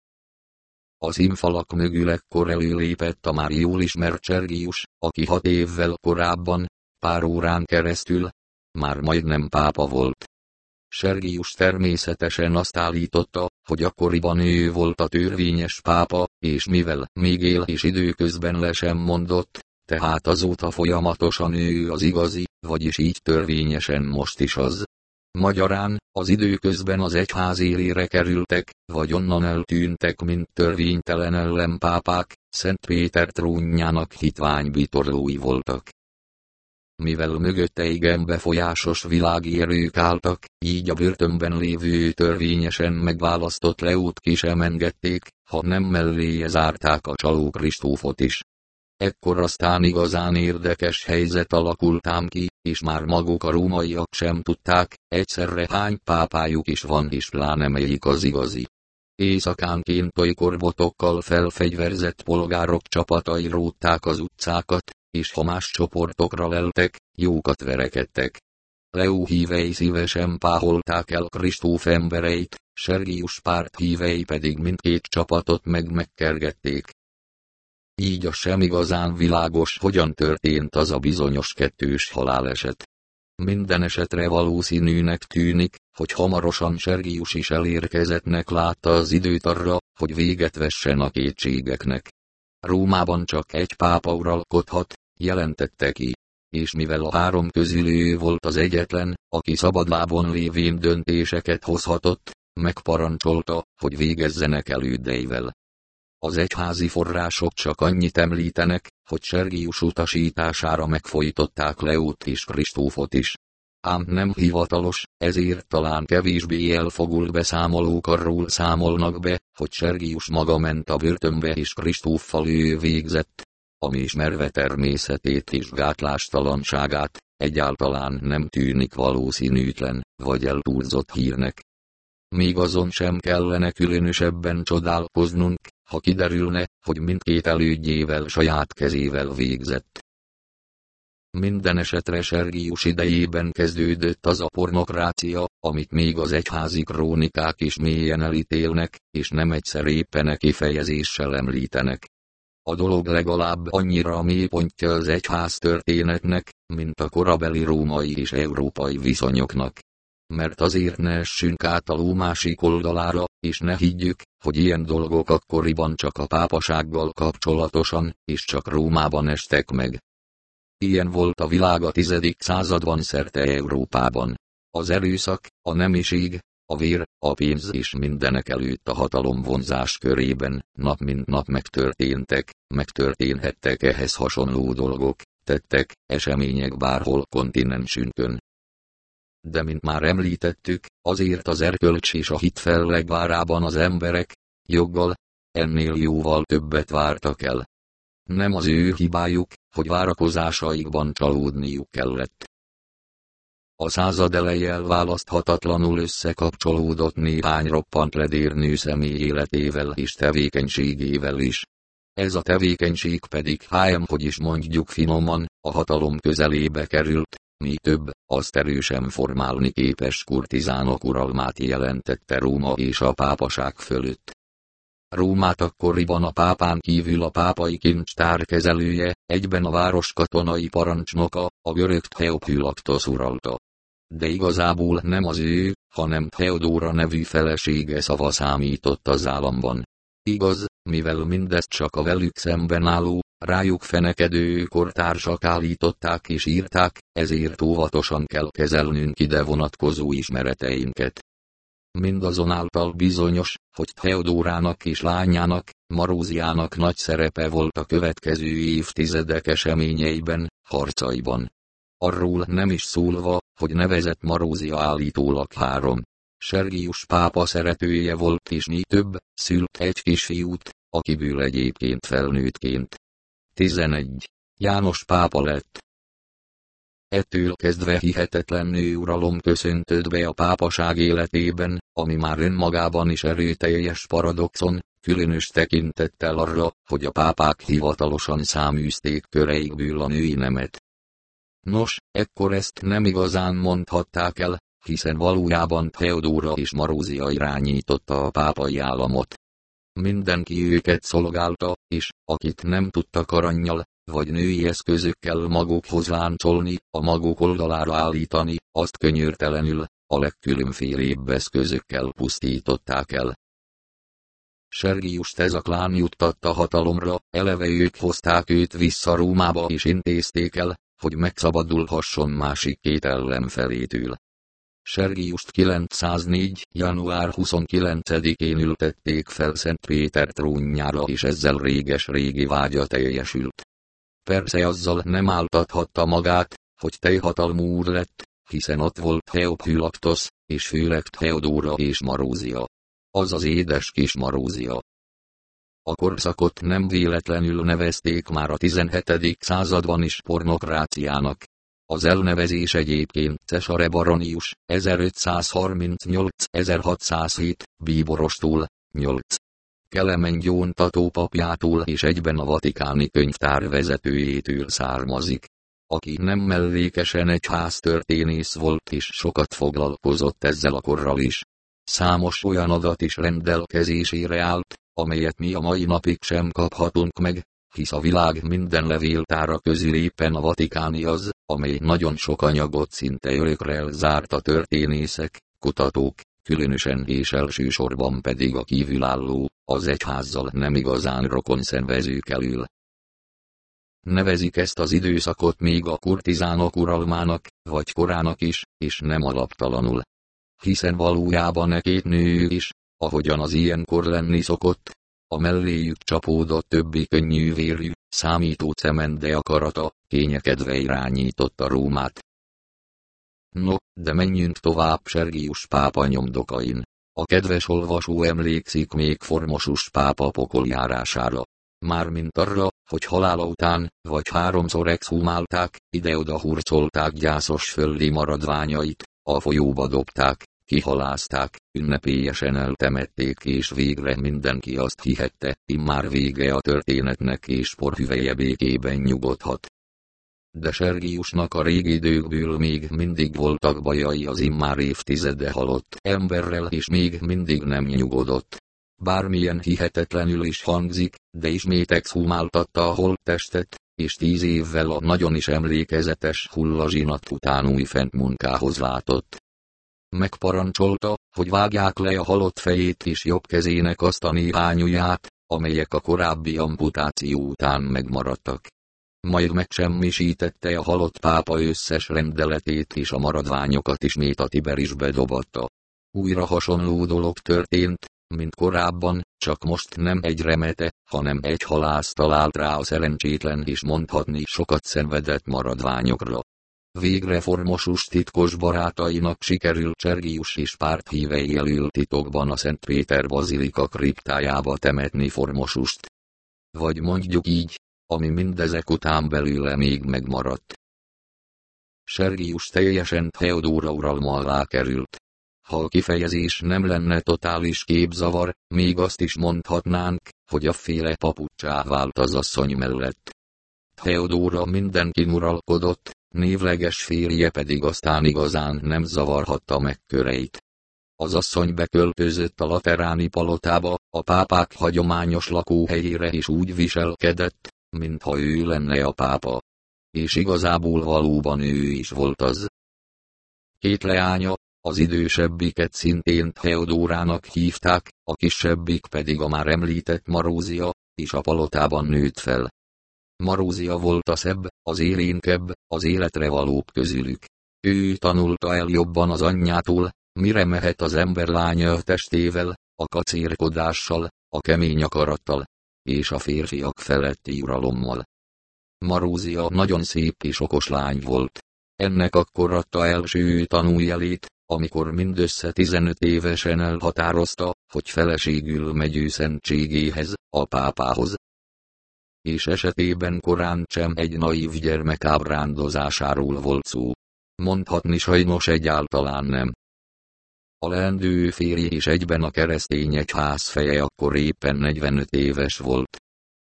Az színfalak mögül ekkor előlépett a már jól ismert Csergius, aki hat évvel korábban, pár órán keresztül, már majdnem pápa volt. Sergius természetesen azt állította, hogy akkoriban ő volt a törvényes pápa, és mivel még él és időközben le sem mondott, tehát azóta folyamatosan ő az igazi, vagyis így törvényesen most is az. Magyarán, az időközben az egyház élére kerültek, vagy onnan eltűntek, mint törvénytelen ellenpápák, Szent Péter trónjának hitványbitorlói voltak mivel mögötte igen befolyásos világi erők álltak, így a börtönben lévő törvényesen megválasztott Leót ki sem engedték, ha nem melléje zárták a csaló Kristófot is. Ekkor aztán igazán érdekes helyzet alakult ám ki, és már maguk a rómaiak sem tudták, egyszerre hány pápájuk is van és pláne melyik az igazi. Éjszakánként tojkorbotokkal felfegyverzett polgárok csapatai rótták az utcákat, és ha más csoportokra leltek, jókat verekedtek. Leó hívei szívesen páholták el Kristóf embereit, Sergius párt hívei pedig mindkét csapatot meg megkergették. Így a sem igazán világos, hogyan történt az a bizonyos kettős haláleset. Minden esetre valószínűnek tűnik, hogy hamarosan Sergius is elérkezettnek látta az időt arra, hogy véget vessen a kétségeknek. Rómában csak egy pápa uralkodhat, jelentette ki. És mivel a három közül ő volt az egyetlen, aki szabadlábon lévén döntéseket hozhatott, megparancsolta, hogy végezzenek elődeivel. Az egyházi források csak annyit említenek, hogy Sergius utasítására megfojtották Leót és Kristófot is. Ám nem hivatalos, ezért talán kevésbé elfogult beszámolók arról számolnak be, hogy Sergius maga ment a börtönbe és Kristóffal ő végzett, ami ismerve természetét és gátlástalanságát, egyáltalán nem tűnik valószínűtlen, vagy eltúlzott hírnek. Még azon sem kellene különösebben csodálkoznunk, ha kiderülne, hogy mindkét elődjével saját kezével végzett. Minden esetre Sergius idejében kezdődött az a pornokrácia, amit még az egyházi krónikák is mélyen elítélnek, és nem egyszer éppen kifejezéssel említenek. A dolog legalább annyira a mélypontja az egyház történetnek, mint a korabeli római és európai viszonyoknak. Mert azért ne essünk át a ló másik oldalára, és ne higgyük, hogy ilyen dolgok akkoriban csak a pápasággal kapcsolatosan, és csak Rómában estek meg. Ilyen volt a világ a tizedik században szerte Európában. Az erőszak, a nemiség, a vér, a pénz és mindenek előtt a hatalom vonzás körében, nap mint nap megtörténtek, megtörténhettek ehhez hasonló dolgok, tettek, események bárhol kontinensünkön. De mint már említettük, azért az erkölcs és a hit fellegvárában az emberek, joggal, ennél jóval többet vártak el. Nem az ő hibájuk, hogy várakozásaikban csalódniuk kellett. A század eleje elválaszthatatlanul összekapcsolódott néhány roppant ledérnő személy életével és tevékenységével is. Ez a tevékenység pedig hájem, hogy is mondjuk finoman, a hatalom közelébe került, mi több, azt erősen formálni képes kurtizánok uralmát jelentette Róma és a pápaság fölött. Rómát akkoriban a pápán kívül a pápai kincstár kezelője, egyben a város katonai parancsnoka, a görög Theophylaktos uralta de igazából nem az ő, hanem Theodóra nevű felesége szava számított az államban. Igaz, mivel mindezt csak a velük szemben álló, rájuk fenekedő kortársak állították és írták, ezért óvatosan kell kezelnünk ide vonatkozó ismereteinket. Mindazonáltal bizonyos, hogy Theodórának és lányának, Maróziának nagy szerepe volt a következő évtizedek eseményeiben, harcaiban. Arról nem is szólva, hogy nevezett Marózia állítólag három. Sergius pápa szeretője volt és mi több, szült egy kisfiút, akiből egyébként felnőttként. 11. János pápa lett. Ettől kezdve hihetetlen uralom köszöntött be a pápaság életében, ami már önmagában is erőteljes paradoxon, különös tekintettel arra, hogy a pápák hivatalosan száműzték köreikből a női nemet. Nos, ekkor ezt nem igazán mondhatták el, hiszen valójában Theodóra és Marózia irányította a pápai államot. Mindenki őket szolgálta, és, akit nem tudtak aranyjal, vagy női eszközökkel magukhoz láncolni, a maguk oldalára állítani, azt könyörtelenül, a legkülönfélébb eszközökkel pusztították el. Sergiust ez a klán juttatta hatalomra, eleve ők hozták őt vissza Rómába és intézték el, hogy megszabadulhasson másik két ellenfelétől. Sergiust 904. január 29-én ültették fel Szent Péter trónjára és ezzel réges-régi vágya teljesült. Persze azzal nem áltathatta magát, hogy teljhatalmú úr lett, hiszen ott volt Theophylaktos, és főleg Theodóra és Marózia. Az az édes kis Marózia. A korszakot nem véletlenül nevezték már a 17. században is pornokráciának. Az elnevezés egyébként Cesare Baronius, 1538-1607, bíborostól, 8. Kelemen gyóntató papjától és egyben a vatikáni könyvtár vezetőjétől származik. Aki nem mellékesen egy háztörténész volt és sokat foglalkozott ezzel a korral is. Számos olyan adat is rendelkezésére állt, amelyet mi a mai napig sem kaphatunk meg, hisz a világ minden levéltára közül a vatikáni az, amely nagyon sok anyagot szinte örökre zárt a történészek, kutatók, különösen és elsősorban pedig a kívülálló, az egyházzal nem igazán rokon szenvezők elül. Nevezik ezt az időszakot még a kurtizánok uralmának, vagy korának is, és nem alaptalanul. Hiszen valójában e két nő is, ahogyan az ilyenkor lenni szokott, a melléjük csapódott többi könnyűvérű, számító cemende akarata, kényekedve irányította Rómát. No, de menjünk tovább Sergius pápa nyomdokain. A kedves olvasó emlékszik még Formosus pápa pokoljárására. Mármint arra, hogy halála után, vagy háromszor exhumálták, ide-oda hurcolták gyászos földi maradványait, a folyóba dobták, kihalázták, ünnepélyesen eltemették és végre mindenki azt hihette, immár vége a történetnek és porhüveje békében nyugodhat. De Sergiusnak a régi időkből még mindig voltak bajai az immár évtizede halott emberrel és még mindig nem nyugodott. Bármilyen hihetetlenül is hangzik, de ismét exhumáltatta a holttestet, és tíz évvel a nagyon is emlékezetes hullazsinat után új fent munkához látott. Megparancsolta, hogy vágják le a halott fejét és jobb kezének azt a néhány ujját, amelyek a korábbi amputáció után megmaradtak. Majd megsemmisítette a halott pápa összes rendeletét és a maradványokat ismét a Tiberisbe dobatta. Újra hasonló dolog történt, mint korábban, csak most nem egy remete, hanem egy halász talált rá a szerencsétlen és mondhatni sokat szenvedett maradványokra. Végre Formosus titkos barátainak sikerült Csergius és párthívei elől titokban a Szent Péter Bazilika kriptájába temetni Formosust. Vagy mondjuk így, ami mindezek után belőle még megmaradt. Sergius teljesen Theodóra uralma alá került. Ha a kifejezés nem lenne totális képzavar, még azt is mondhatnánk, hogy a féle papucsá vált az asszony mellett. Theodóra mindenkin uralkodott, névleges férje pedig aztán igazán nem zavarhatta meg köreit. Az asszony beköltözött a lateráni palotába, a pápák hagyományos lakóhelyére is úgy viselkedett, mintha ő lenne a pápa. És igazából valóban ő is volt az. Két leánya, az idősebbiket szintén Theodórának hívták, a kisebbik pedig a már említett Marózia, és a palotában nőtt fel. Marózia volt a szebb, az élénkebb, az életre valóbb közülük. Ő tanulta el jobban az anyjától, mire mehet az ember lánya testével, a kacérkodással, a kemény akarattal, és a férfiak feletti uralommal. Marózia nagyon szép és okos lány volt. Ennek akkor adta első tanújelét, amikor mindössze 15 évesen elhatározta, hogy feleségül megy ő szentségéhez, a pápához. És esetében korán sem egy naív gyermek ábrándozásáról volt szó. Mondhatni sajnos egyáltalán nem. A leendő férj és egyben a keresztények házfeje akkor éppen 45 éves volt.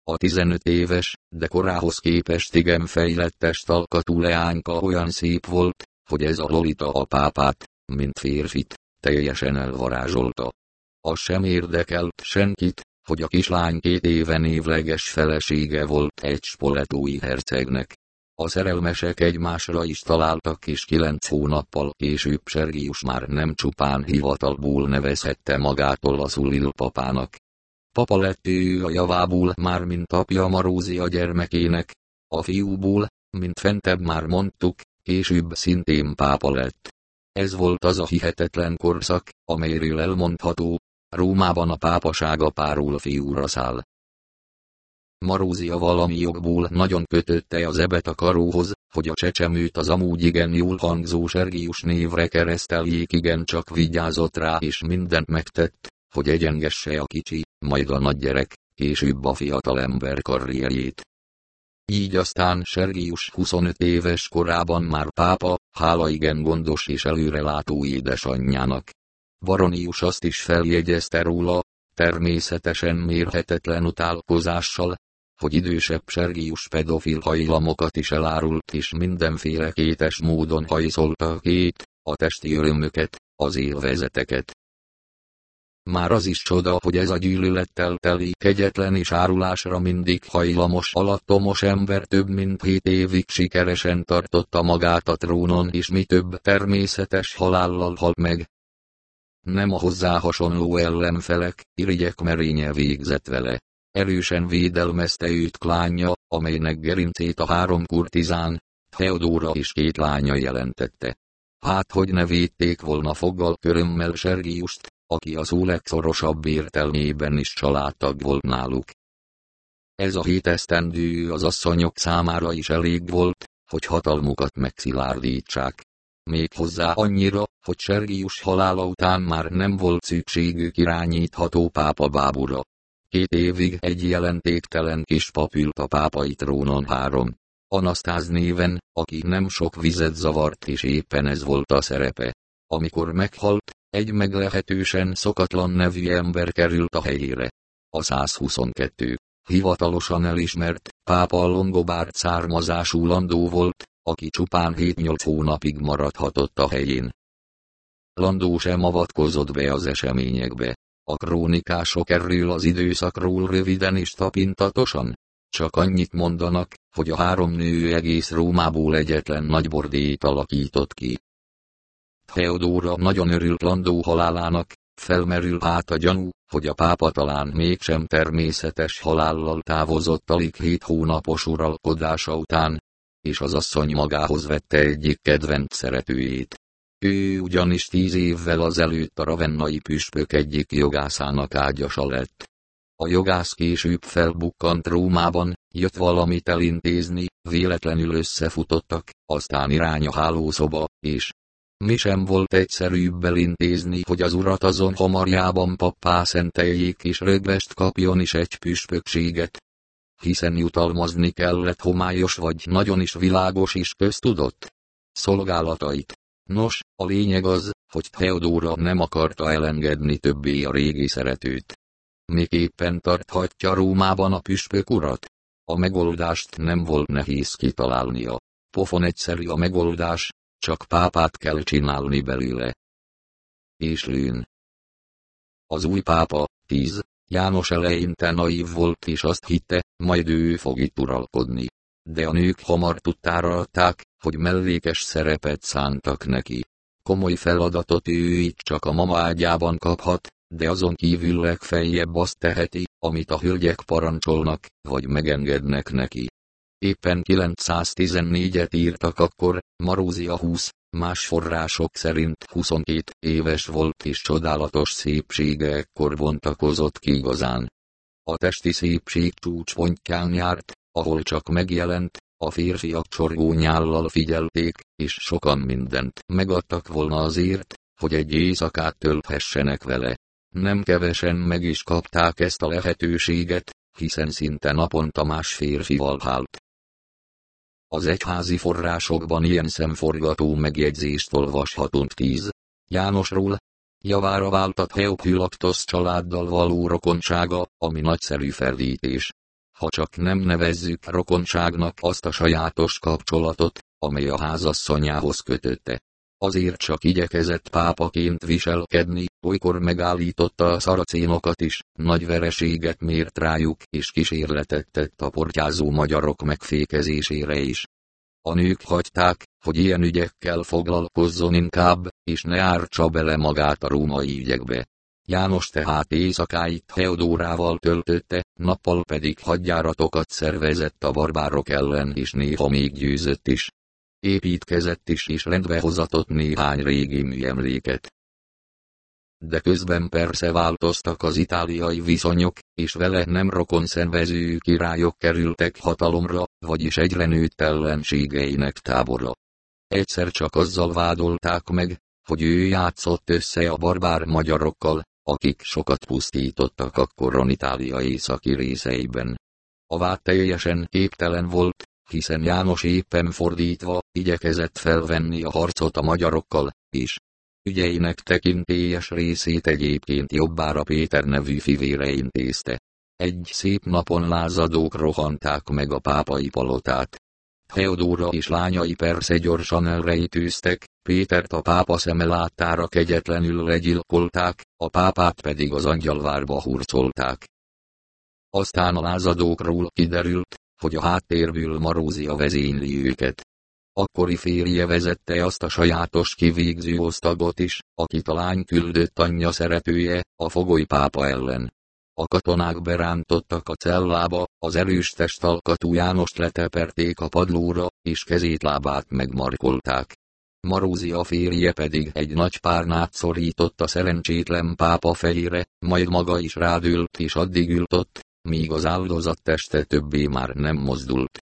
A 15 éves, de korához képest igen fejlettes talkatú leányka olyan szép volt, hogy ez a Lolita a pápát, mint férfit, teljesen elvarázsolta. Az sem érdekelt senkit, hogy a kislány két éven évleges felesége volt egy spoletói hercegnek. A szerelmesek egymásra is találtak és kilenc hónappal később Sergius már nem csupán hivatalból nevezhette magától a Szulil papának. Papa lett ő a javából már mint apja Marózia gyermekének, a fiúból, mint fentebb már mondtuk, később szintén pápa lett. Ez volt az a hihetetlen korszak, amelyről elmondható, Rómában a pápasága párul fiúra száll. Marózia valami jogból nagyon kötötte az ebet a karóhoz, hogy a csecsemőt az amúgy igen jól hangzó Sergius névre kereszteljék igen csak vigyázott rá és mindent megtett, hogy egyengesse a kicsi, majd a nagygyerek, később a fiatal ember karrierjét. Így aztán Sergius 25 éves korában már pápa, hála igen gondos és előrelátó édesanyjának. Baronius azt is feljegyezte róla, természetesen mérhetetlen utálkozással, hogy idősebb Sergius pedofil hajlamokat is elárult és mindenféle kétes módon hajszolta két, a testi örömöket, az élvezeteket. Már az is csoda, hogy ez a gyűlölettel teli kegyetlen és árulásra mindig hajlamos alattomos ember több mint hét évig sikeresen tartotta magát a trónon és mi több természetes halállal halt meg. Nem a hozzá hasonló ellenfelek, irigyek merénye végzett vele. Erősen védelmezte őt klánja, amelynek gerincét a három kurtizán, Theodóra és két lánya jelentette. Hát hogy ne védték volna foggal körömmel Sergiust, aki a szó legszorosabb értelmében is családtag volt náluk. Ez a hét esztendő az asszonyok számára is elég volt, hogy hatalmukat megszilárdítsák. Még hozzá annyira, hogy Sergius halála után már nem volt szükségük irányítható pápa bábura. Két évig egy jelentéktelen kis pap a pápai trónon három. Anasztáz néven, aki nem sok vizet zavart és éppen ez volt a szerepe. Amikor meghalt, egy meglehetősen szokatlan nevű ember került a helyére. A 122. Hivatalosan elismert, pápa Longobárd származású landó volt, aki csupán 7-8 hónapig maradhatott a helyén. Landó sem avatkozott be az eseményekbe. A krónikások erről az időszakról röviden és tapintatosan, csak annyit mondanak, hogy a három nő egész Rómából egyetlen nagy bordét alakított ki. Theodóra nagyon örült Landó halálának, felmerül hát a gyanú, hogy a pápa talán mégsem természetes halállal távozott alig hét hónapos uralkodása után, és az asszony magához vette egyik kedvenc szeretőjét. Ő ugyanis tíz évvel azelőtt a ravennai püspök egyik jogászának ágyasa lett. A jogász később felbukkant Rómában, jött valamit elintézni, véletlenül összefutottak, aztán irány a hálószoba, és, mi sem volt egyszerűbb elintézni, hogy az urat azon hamarjában pappá szenteljék és rögbest kapjon is egy püspökséget. Hiszen jutalmazni kellett homályos vagy nagyon is világos is köztudott szolgálatait. Nos, a lényeg az, hogy Theodóra nem akarta elengedni többé a régi szeretőt. Miképpen tarthatja Rómában a püspök urat? A megoldást nem volt nehéz kitalálnia. Pofon egyszerű a megoldás, csak pápát kell csinálni belőle. És lőn. Az új pápa, tíz, János eleinte naív volt és azt hitte, majd ő fog itt uralkodni. De a nők hamar tudtára hogy mellékes szerepet szántak neki. Komoly feladatot ő itt csak a mama ágyában kaphat, de azon kívül legfeljebb azt teheti, amit a hölgyek parancsolnak, vagy megengednek neki. Éppen 914-et írtak akkor, Marózia 20, más források szerint 22 éves volt és csodálatos szépsége ekkor bontakozott ki igazán. A testi szépség csúcspontján járt, ahol csak megjelent, A férfiak csorgónyállal figyelték, és sokan mindent megadtak volna azért, hogy egy éjszakát tölthessenek vele. Nem kevesen meg is kapták ezt a lehetőséget, hiszen szinte naponta más férfival hált. Az egyházi forrásokban ilyen szemforgató megjegyzést olvashatunk 10. Jánosról, javára váltat Heophilaktos családdal való rokonsága, ami nagyszerű ferdítés. Ha csak nem nevezzük rokonságnak azt a sajátos kapcsolatot, amely a házasszonyához kötötte. Azért csak igyekezett pápaként viselkedni, olykor megállította a szaracénokat is, nagy vereséget mért rájuk és kísérletet tett a portyázó magyarok megfékezésére is. A nők hagyták, hogy ilyen ügyekkel foglalkozzon inkább, és ne ártsa bele magát a római ügyekbe. János tehát éjszakáit Theodórával töltötte, nappal pedig hadjáratokat szervezett a barbárok ellen és néha még győzött is. Építkezett is és rendbe hozatott néhány régi műemléket. De közben persze változtak az itáliai viszonyok, és vele nem rokon szenvező királyok kerültek hatalomra, vagyis egyre nőtt ellenségeinek tábora. Egyszer csak azzal vádolták meg, hogy ő játszott össze a barbár magyarokkal, akik sokat pusztítottak akkoron Itália északi részeiben. A vád teljesen képtelen volt, hiszen János éppen fordítva, igyekezett felvenni a harcot a magyarokkal, és ügyeinek tekintélyes részét egyébként jobbára Péter nevű fivére intézte. Egy szép napon lázadók rohanták meg a pápai palotát. Theodóra és lányai persze gyorsan elrejtőztek, Pétert a pápa szeme láttára kegyetlenül legyilkolták, a pápát pedig az angyalvárba hurcolták. Aztán a lázadókról kiderült, hogy a háttérből Marózia vezényli őket. Akkori férje vezette azt a sajátos kivégző osztagot is, akit a lány küldött anyja szeretője, a fogoly pápa ellen. A katonák berántottak a cellába, az erős testalkatú Jánost leteperték a padlóra, és kezét lábát megmarkolták. Marózia férje pedig egy nagy párnát szorított a szerencsétlen pápa fejére, majd maga is rádült és addig ült ott, míg az áldozat teste többé már nem mozdult.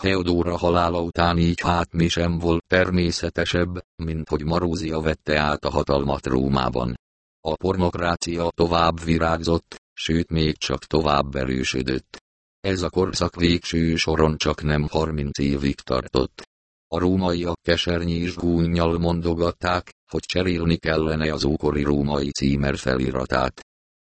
Theodóra halála után így hát mi sem volt természetesebb, mint hogy Marózia vette át a hatalmat Rómában. A pornokrácia tovább virágzott, sőt még csak tovább erősödött. Ez a korszak végső soron csak nem 30 évig tartott. A rómaiak kesernyés gúnyjal mondogatták, hogy cserélni kellene az ókori római címer feliratát.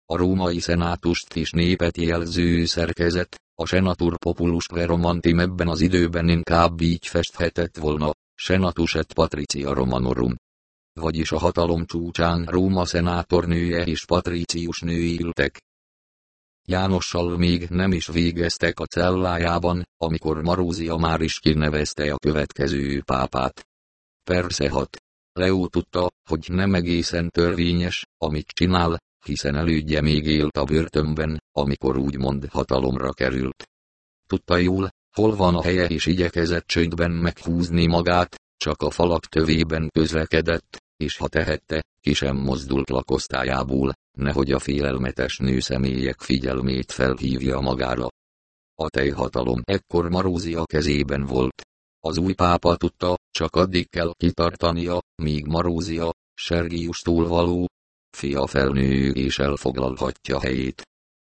A római szenátust és népet jelző szerkezet, a senatur populus romantim ebben az időben inkább így festhetett volna, senatus et patricia romanorum. Vagyis a hatalom csúcsán Róma szenátornője és patricius női ültek. Jánossal még nem is végeztek a cellájában, amikor Marózia már is kinevezte a következő pápát. Persze hat. Leo tudta, hogy nem egészen törvényes, amit csinál, hiszen elődje még élt a börtönben, amikor úgymond hatalomra került. Tudta jól, hol van a helye és igyekezett csöndben meghúzni magát, csak a falak tövében közlekedett, és ha tehette, ki sem mozdult lakosztályából, nehogy a félelmetes nőszemélyek figyelmét felhívja magára. A teljhatalom ekkor Marózia kezében volt. Az új pápa tudta, csak addig kell kitartania, míg Marózia, Sergiustól való, fia felnő és elfoglalhatja helyét.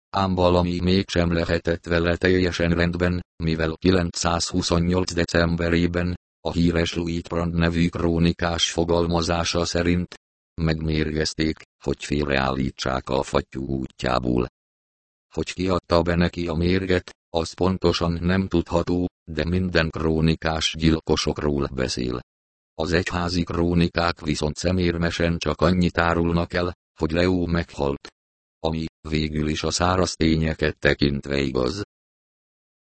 Ám valami mégsem lehetett vele teljesen rendben, mivel 928. decemberében, a híres Louis Brand nevű krónikás fogalmazása szerint, megmérgezték, hogy félreállítsák a fattyú útjából. Hogy kiadta be neki a mérget, az pontosan nem tudható, de minden krónikás gyilkosokról beszél. Az egyházi krónikák viszont szemérmesen csak annyit árulnak el, hogy Leó meghalt. Ami, végül is a száraz tényeket tekintve igaz.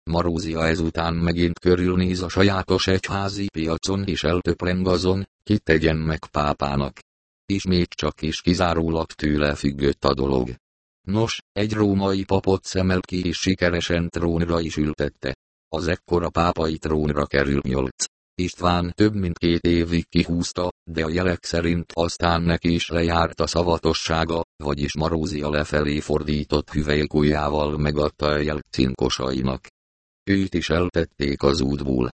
Marózia ezután megint körülnéz a sajátos egyházi piacon és eltöpreng azon, kit tegyen meg pápának. Ismét csak és kizárólag tőle függött a dolog. Nos, egy római papot szemel ki és sikeresen trónra is ültette. Az ekkora pápai trónra kerül nyolc. István több mint két évig kihúzta, de a jelek szerint aztán neki is lejárt a szavatossága, vagyis Marózia lefelé fordított hüvelykujjával megadta a jel cinkosainak. őt is eltették az útból.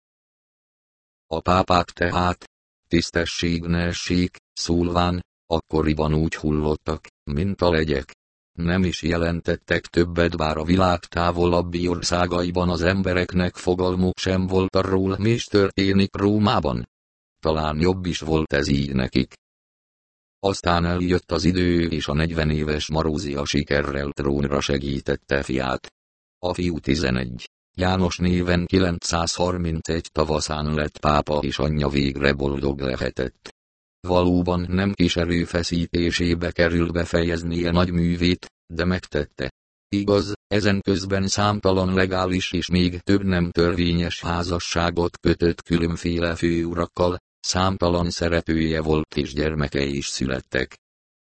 A pápák tehát, tisztesség nessék, szólván, akkoriban úgy hullottak, mint a legyek. Nem is jelentettek többet bár a világ távolabbi országaiban az embereknek fogalmuk sem volt arról mi is történik Rómában. Talán jobb is volt ez így nekik. Aztán eljött az idő és a 40 éves Marózia sikerrel trónra segítette fiát. A fiú 11. János néven 931 tavaszán lett pápa és anyja végre boldog lehetett. Valóban nem kis erőfeszítésébe kerül befejeznie nagy művét, de megtette. Igaz, ezen közben számtalan legális és még több nem törvényes házasságot kötött különféle főurakkal, számtalan szeretője volt és gyermekei is születtek.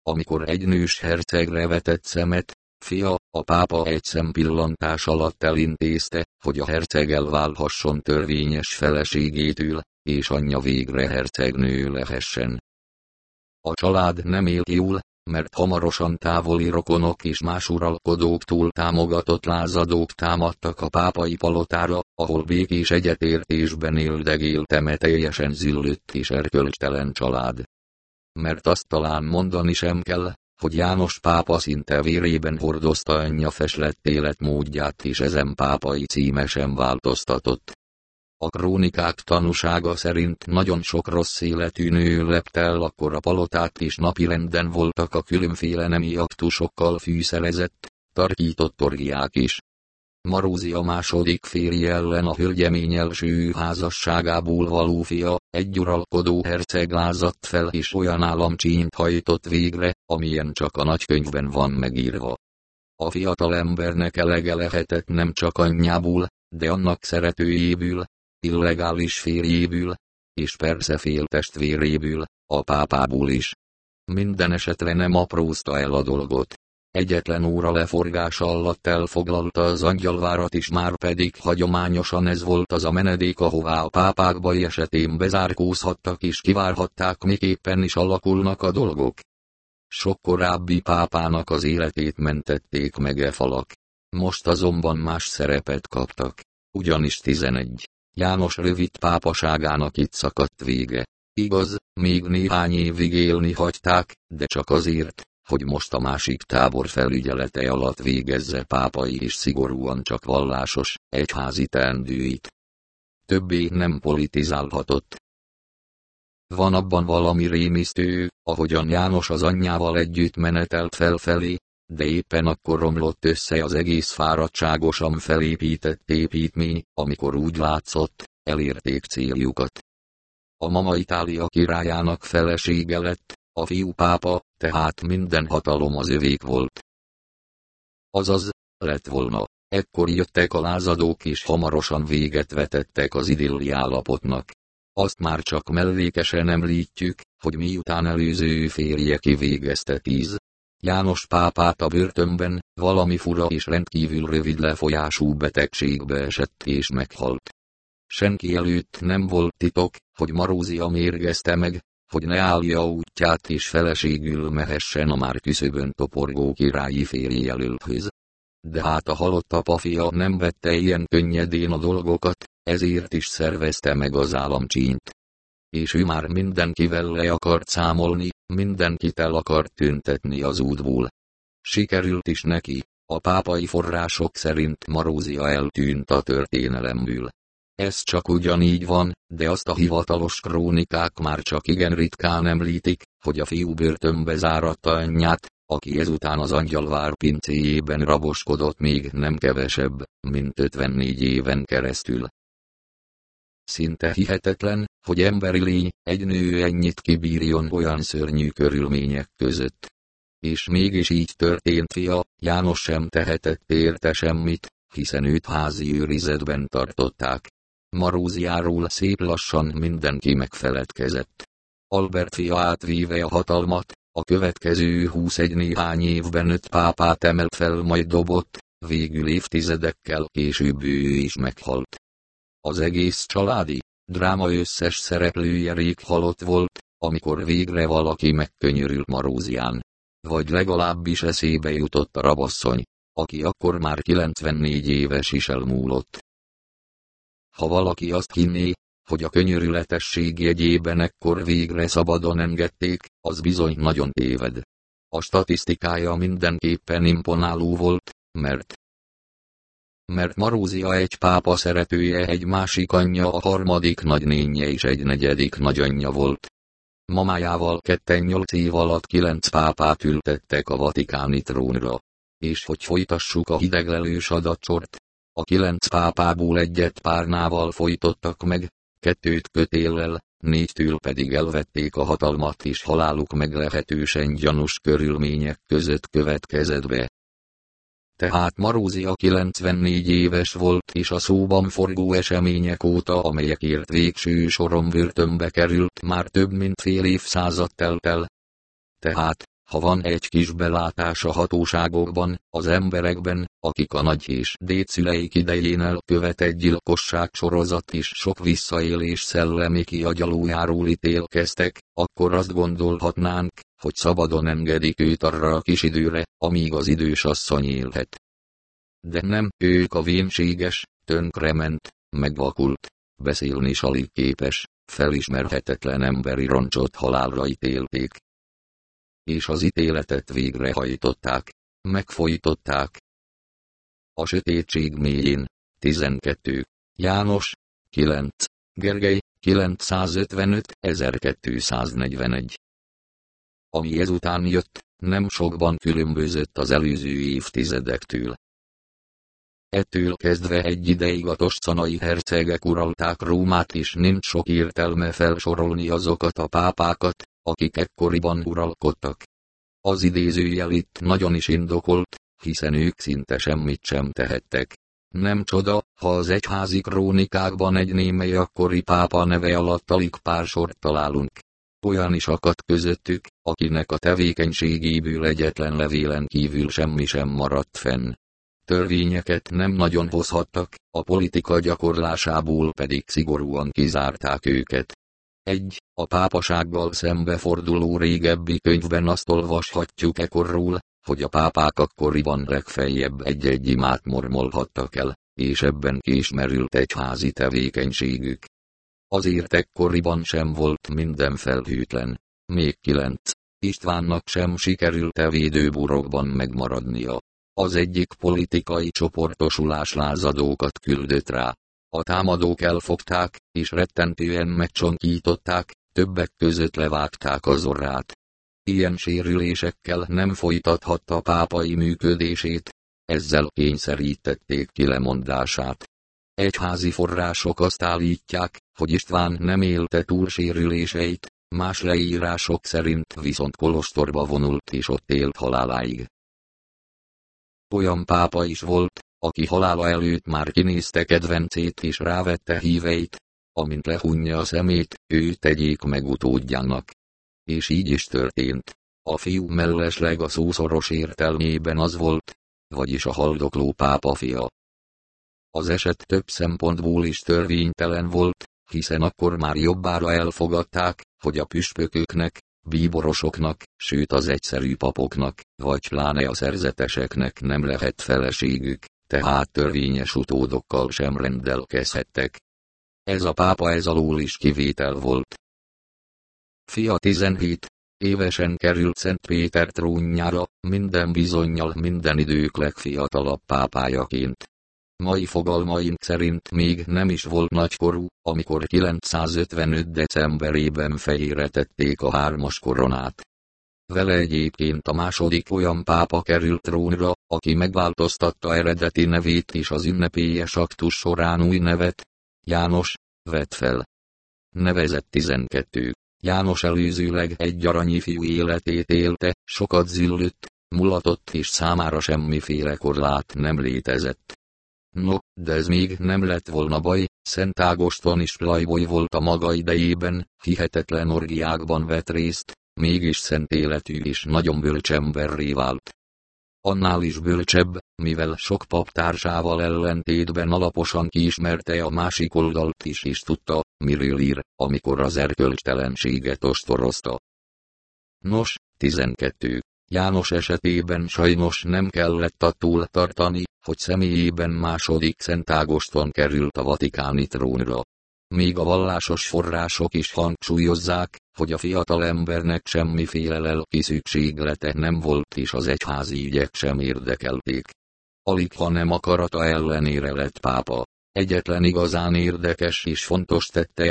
Amikor egy nős hercegre vetett szemet, fia, a pápa egy szempillantás alatt elintézte, hogy a herceg elválhasson törvényes feleségétől, és anyja végre hercegnő lehessen. A család nem élt jól, mert hamarosan távoli rokonok és más uralkodóktól támogatott lázadók támadtak a pápai palotára, ahol békés egyetértésben éldegél temeteljesen züllött és erkölcstelen család. Mert azt talán mondani sem kell, hogy János pápa szinte vérében hordozta anyja feslett életmódját és ezen pápai címe sem változtatott. A krónikák tanúsága szerint nagyon sok rossz életű nő lepte el akkor a palotát és napirenden voltak a különféle nemi aktusokkal fűszerezett, tarkított orgiák is. Marózia második férje ellen a hölgyemény első házasságából való fia, egy uralkodó herceg lázadt fel és olyan államcsínt hajtott végre, amilyen csak a nagykönyvben van megírva. A fiatal embernek elege lehetett nem csak anyjából, de annak szeretőjéből, illegális férjéből, és persze féltestvéréből, a pápából is. Minden esetre nem aprózta el a dolgot. Egyetlen óra leforgása alatt elfoglalta az angyalvárat is már pedig hagyományosan ez volt az a menedék ahová a pápák baj esetén bezárkózhattak és kivárhatták miképpen is alakulnak a dolgok. Sok korábbi pápának az életét mentették meg e falak. Most azonban más szerepet kaptak. Ugyanis 11. János rövid pápaságának itt szakadt vége. Igaz, még néhány évig élni hagyták, de csak azért, hogy most a másik tábor felügyelete alatt végezze pápai és szigorúan csak vallásos, egyházi teendőit. Többé nem politizálhatott. Van abban valami rémisztő, ahogyan János az anyjával együtt menetelt felfelé, de éppen akkor romlott össze az egész fáradtságosan felépített építmény, amikor úgy látszott, elérték céljukat. A mama Itália királyának felesége lett, a fiú pápa, tehát minden hatalom az övék volt. Azaz, lett volna. Ekkor jöttek a lázadók és hamarosan véget vetettek az idilli állapotnak. Azt már csak mellékesen említjük, hogy miután előző férje kivégezte tíz, János pápát a börtönben, valami fura és rendkívül rövid lefolyású betegségbe esett és meghalt. Senki előtt nem volt titok, hogy Marózia mérgezte meg, hogy ne állja útját és feleségül mehessen a már küszöbön toporgó királyi férjelölthöz. De hát a halott apafia nem vette ilyen könnyedén a dolgokat, ezért is szervezte meg az államcsínt. És ő már mindenkivel le akart számolni, mindenkit el akart tüntetni az útból. Sikerült is neki, a pápai források szerint Marózia eltűnt a történelemből. Ez csak ugyanígy van, de azt a hivatalos krónikák már csak igen ritkán említik, hogy a fiú börtönbe záratta anyját, aki ezután az angyalvár pincéjében raboskodott még nem kevesebb, mint 54 éven keresztül. Szinte hihetetlen, hogy emberi lény, egy nő ennyit kibírjon olyan szörnyű körülmények között. És mégis így történt fia, János sem tehetett érte semmit, hiszen őt házi őrizetben tartották. Maróziáról szép lassan mindenki megfeledkezett. Albert fia átvíve a hatalmat, a következő 21 néhány évben öt pápát emelt fel majd dobott, végül évtizedekkel később ő is meghalt. Az egész családi, dráma összes szereplője rég halott volt, amikor végre valaki megkönyörült Marózián. Vagy legalábbis eszébe jutott a rabasszony, aki akkor már 94 éves is elmúlott. ha valaki azt hinné, hogy a könyörületesség jegyében ekkor végre szabadon engedték, az bizony nagyon téved. A statisztikája mindenképpen imponáló volt, mert mert Marózia egy pápa szeretője egy másik anyja a harmadik nagynénye és egy negyedik nagyanyja volt. Mamájával ketten nyolc év alatt kilenc pápát ültettek a vatikáni trónra. És hogy folytassuk a hideglelős adatsort, a kilenc pápából egyet párnával folytottak meg, kettőt kötéllel, négytől pedig elvették a hatalmat és haláluk meglehetősen gyanús körülmények között következett be. Tehát Marózia 94 éves volt és a szóban forgó események óta amelyekért végső soron börtönbe került már több mint fél évszázad telt el. Tehát, ha van egy kis belátás a hatóságokban, az emberekben, akik a nagy és dédszüleik idején elkövetett gyilkosság sorozat is sok visszaélés szellemi kiagyalójáról ítélkeztek, akkor azt gondolhatnánk, hogy szabadon engedik őt arra a kis időre, amíg az idős asszony élhet. De nem, ők a vénséges, tönkrement, megvakult, beszélni is alig képes, felismerhetetlen emberi roncsot halálra ítélték, és az ítéletet végrehajtották, megfojtották. A sötétség mélyén, 12. János, 9. Gergely, 955, 1241. Ami ezután jött, nem sokban különbözött az előző évtizedektől. Ettől kezdve egy ideig a toscanai hercegek uralták Rómát is nincs sok értelme felsorolni azokat a pápákat, akik ekkoriban uralkodtak. Az idézőjel itt nagyon is indokolt, hiszen ők szinte semmit sem tehettek. Nem csoda, ha az egyházi krónikákban egy némely akkori pápa neve alatt alig pár sort találunk. Olyan is akadt közöttük, akinek a tevékenységéből egyetlen levélen kívül semmi sem maradt fenn. Törvényeket nem nagyon hozhattak, a politika gyakorlásából pedig szigorúan kizárták őket. Egy, a pápasággal szembeforduló régebbi könyvben azt olvashatjuk ekorról, hogy a pápák akkoriban legfeljebb egy-egy imát mormolhattak el, és ebben késmerült egy házi tevékenységük. Azért ekkoriban sem volt minden felhűtlen. Még kilenc. Istvánnak sem sikerült a védőburokban megmaradnia. Az egyik politikai csoportosulás lázadókat küldött rá, a támadók elfogták, és rettentően megcsonkították, többek között levágták az orrát. Ilyen sérülésekkel nem folytathatta pápai működését, ezzel kényszerítették ki lemondását. Egyházi források azt állítják, hogy István nem élte túl sérüléseit, más leírások szerint viszont kolostorba vonult és ott élt haláláig. Olyan pápa is volt, aki halála előtt már kinézte kedvencét és rávette híveit, amint lehunja a szemét, ő tegyék meg utódjának. És így is történt. A fiú mellesleg a szószoros értelmében az volt, vagyis a haldokló pápa fia. Az eset több szempontból is törvénytelen volt, hiszen akkor már jobbára elfogadták, hogy a püspököknek, bíborosoknak, sőt az egyszerű papoknak, vagy pláne a szerzeteseknek nem lehet feleségük, tehát törvényes utódokkal sem rendelkezhettek. Ez a pápa ez alól is kivétel volt. Fia 17, évesen került Szent Péter trónjára, minden bizonyal minden idők legfiatalabb pápájaként. Mai fogalmaink szerint még nem is volt nagykorú, amikor 955. decemberében fejére tették a hármas koronát. Vele egyébként a második olyan pápa került trónra, aki megváltoztatta eredeti nevét és az ünnepélyes aktus során új nevet. János, vett fel. Nevezett 12. János előzőleg egy aranyi fiú életét élte, sokat züllött, mulatott és számára semmiféle korlát nem létezett. No, de ez még nem lett volna baj, Szent Ágoston is plajboly volt a maga idejében, hihetetlen orgiákban vett részt, mégis szent életű és nagyon bölcsemberré vált. Annál is bölcsebb, mivel sok pap társával ellentétben alaposan kiismerte a másik oldalt is és tudta, miről ír, amikor az erkölcstelenséget ostorozta. Nos, 12. János esetében sajnos nem kellett attól tartani, hogy személyében második Szent Ágoston került a vatikáni trónra. Még a vallásos források is hangsúlyozzák, hogy a fiatal embernek semmiféle lelki szükséglete nem volt és az egyházi ügyek sem érdekelték. Alig ha nem akarata ellenére lett pápa. Egyetlen igazán érdekes és fontos tette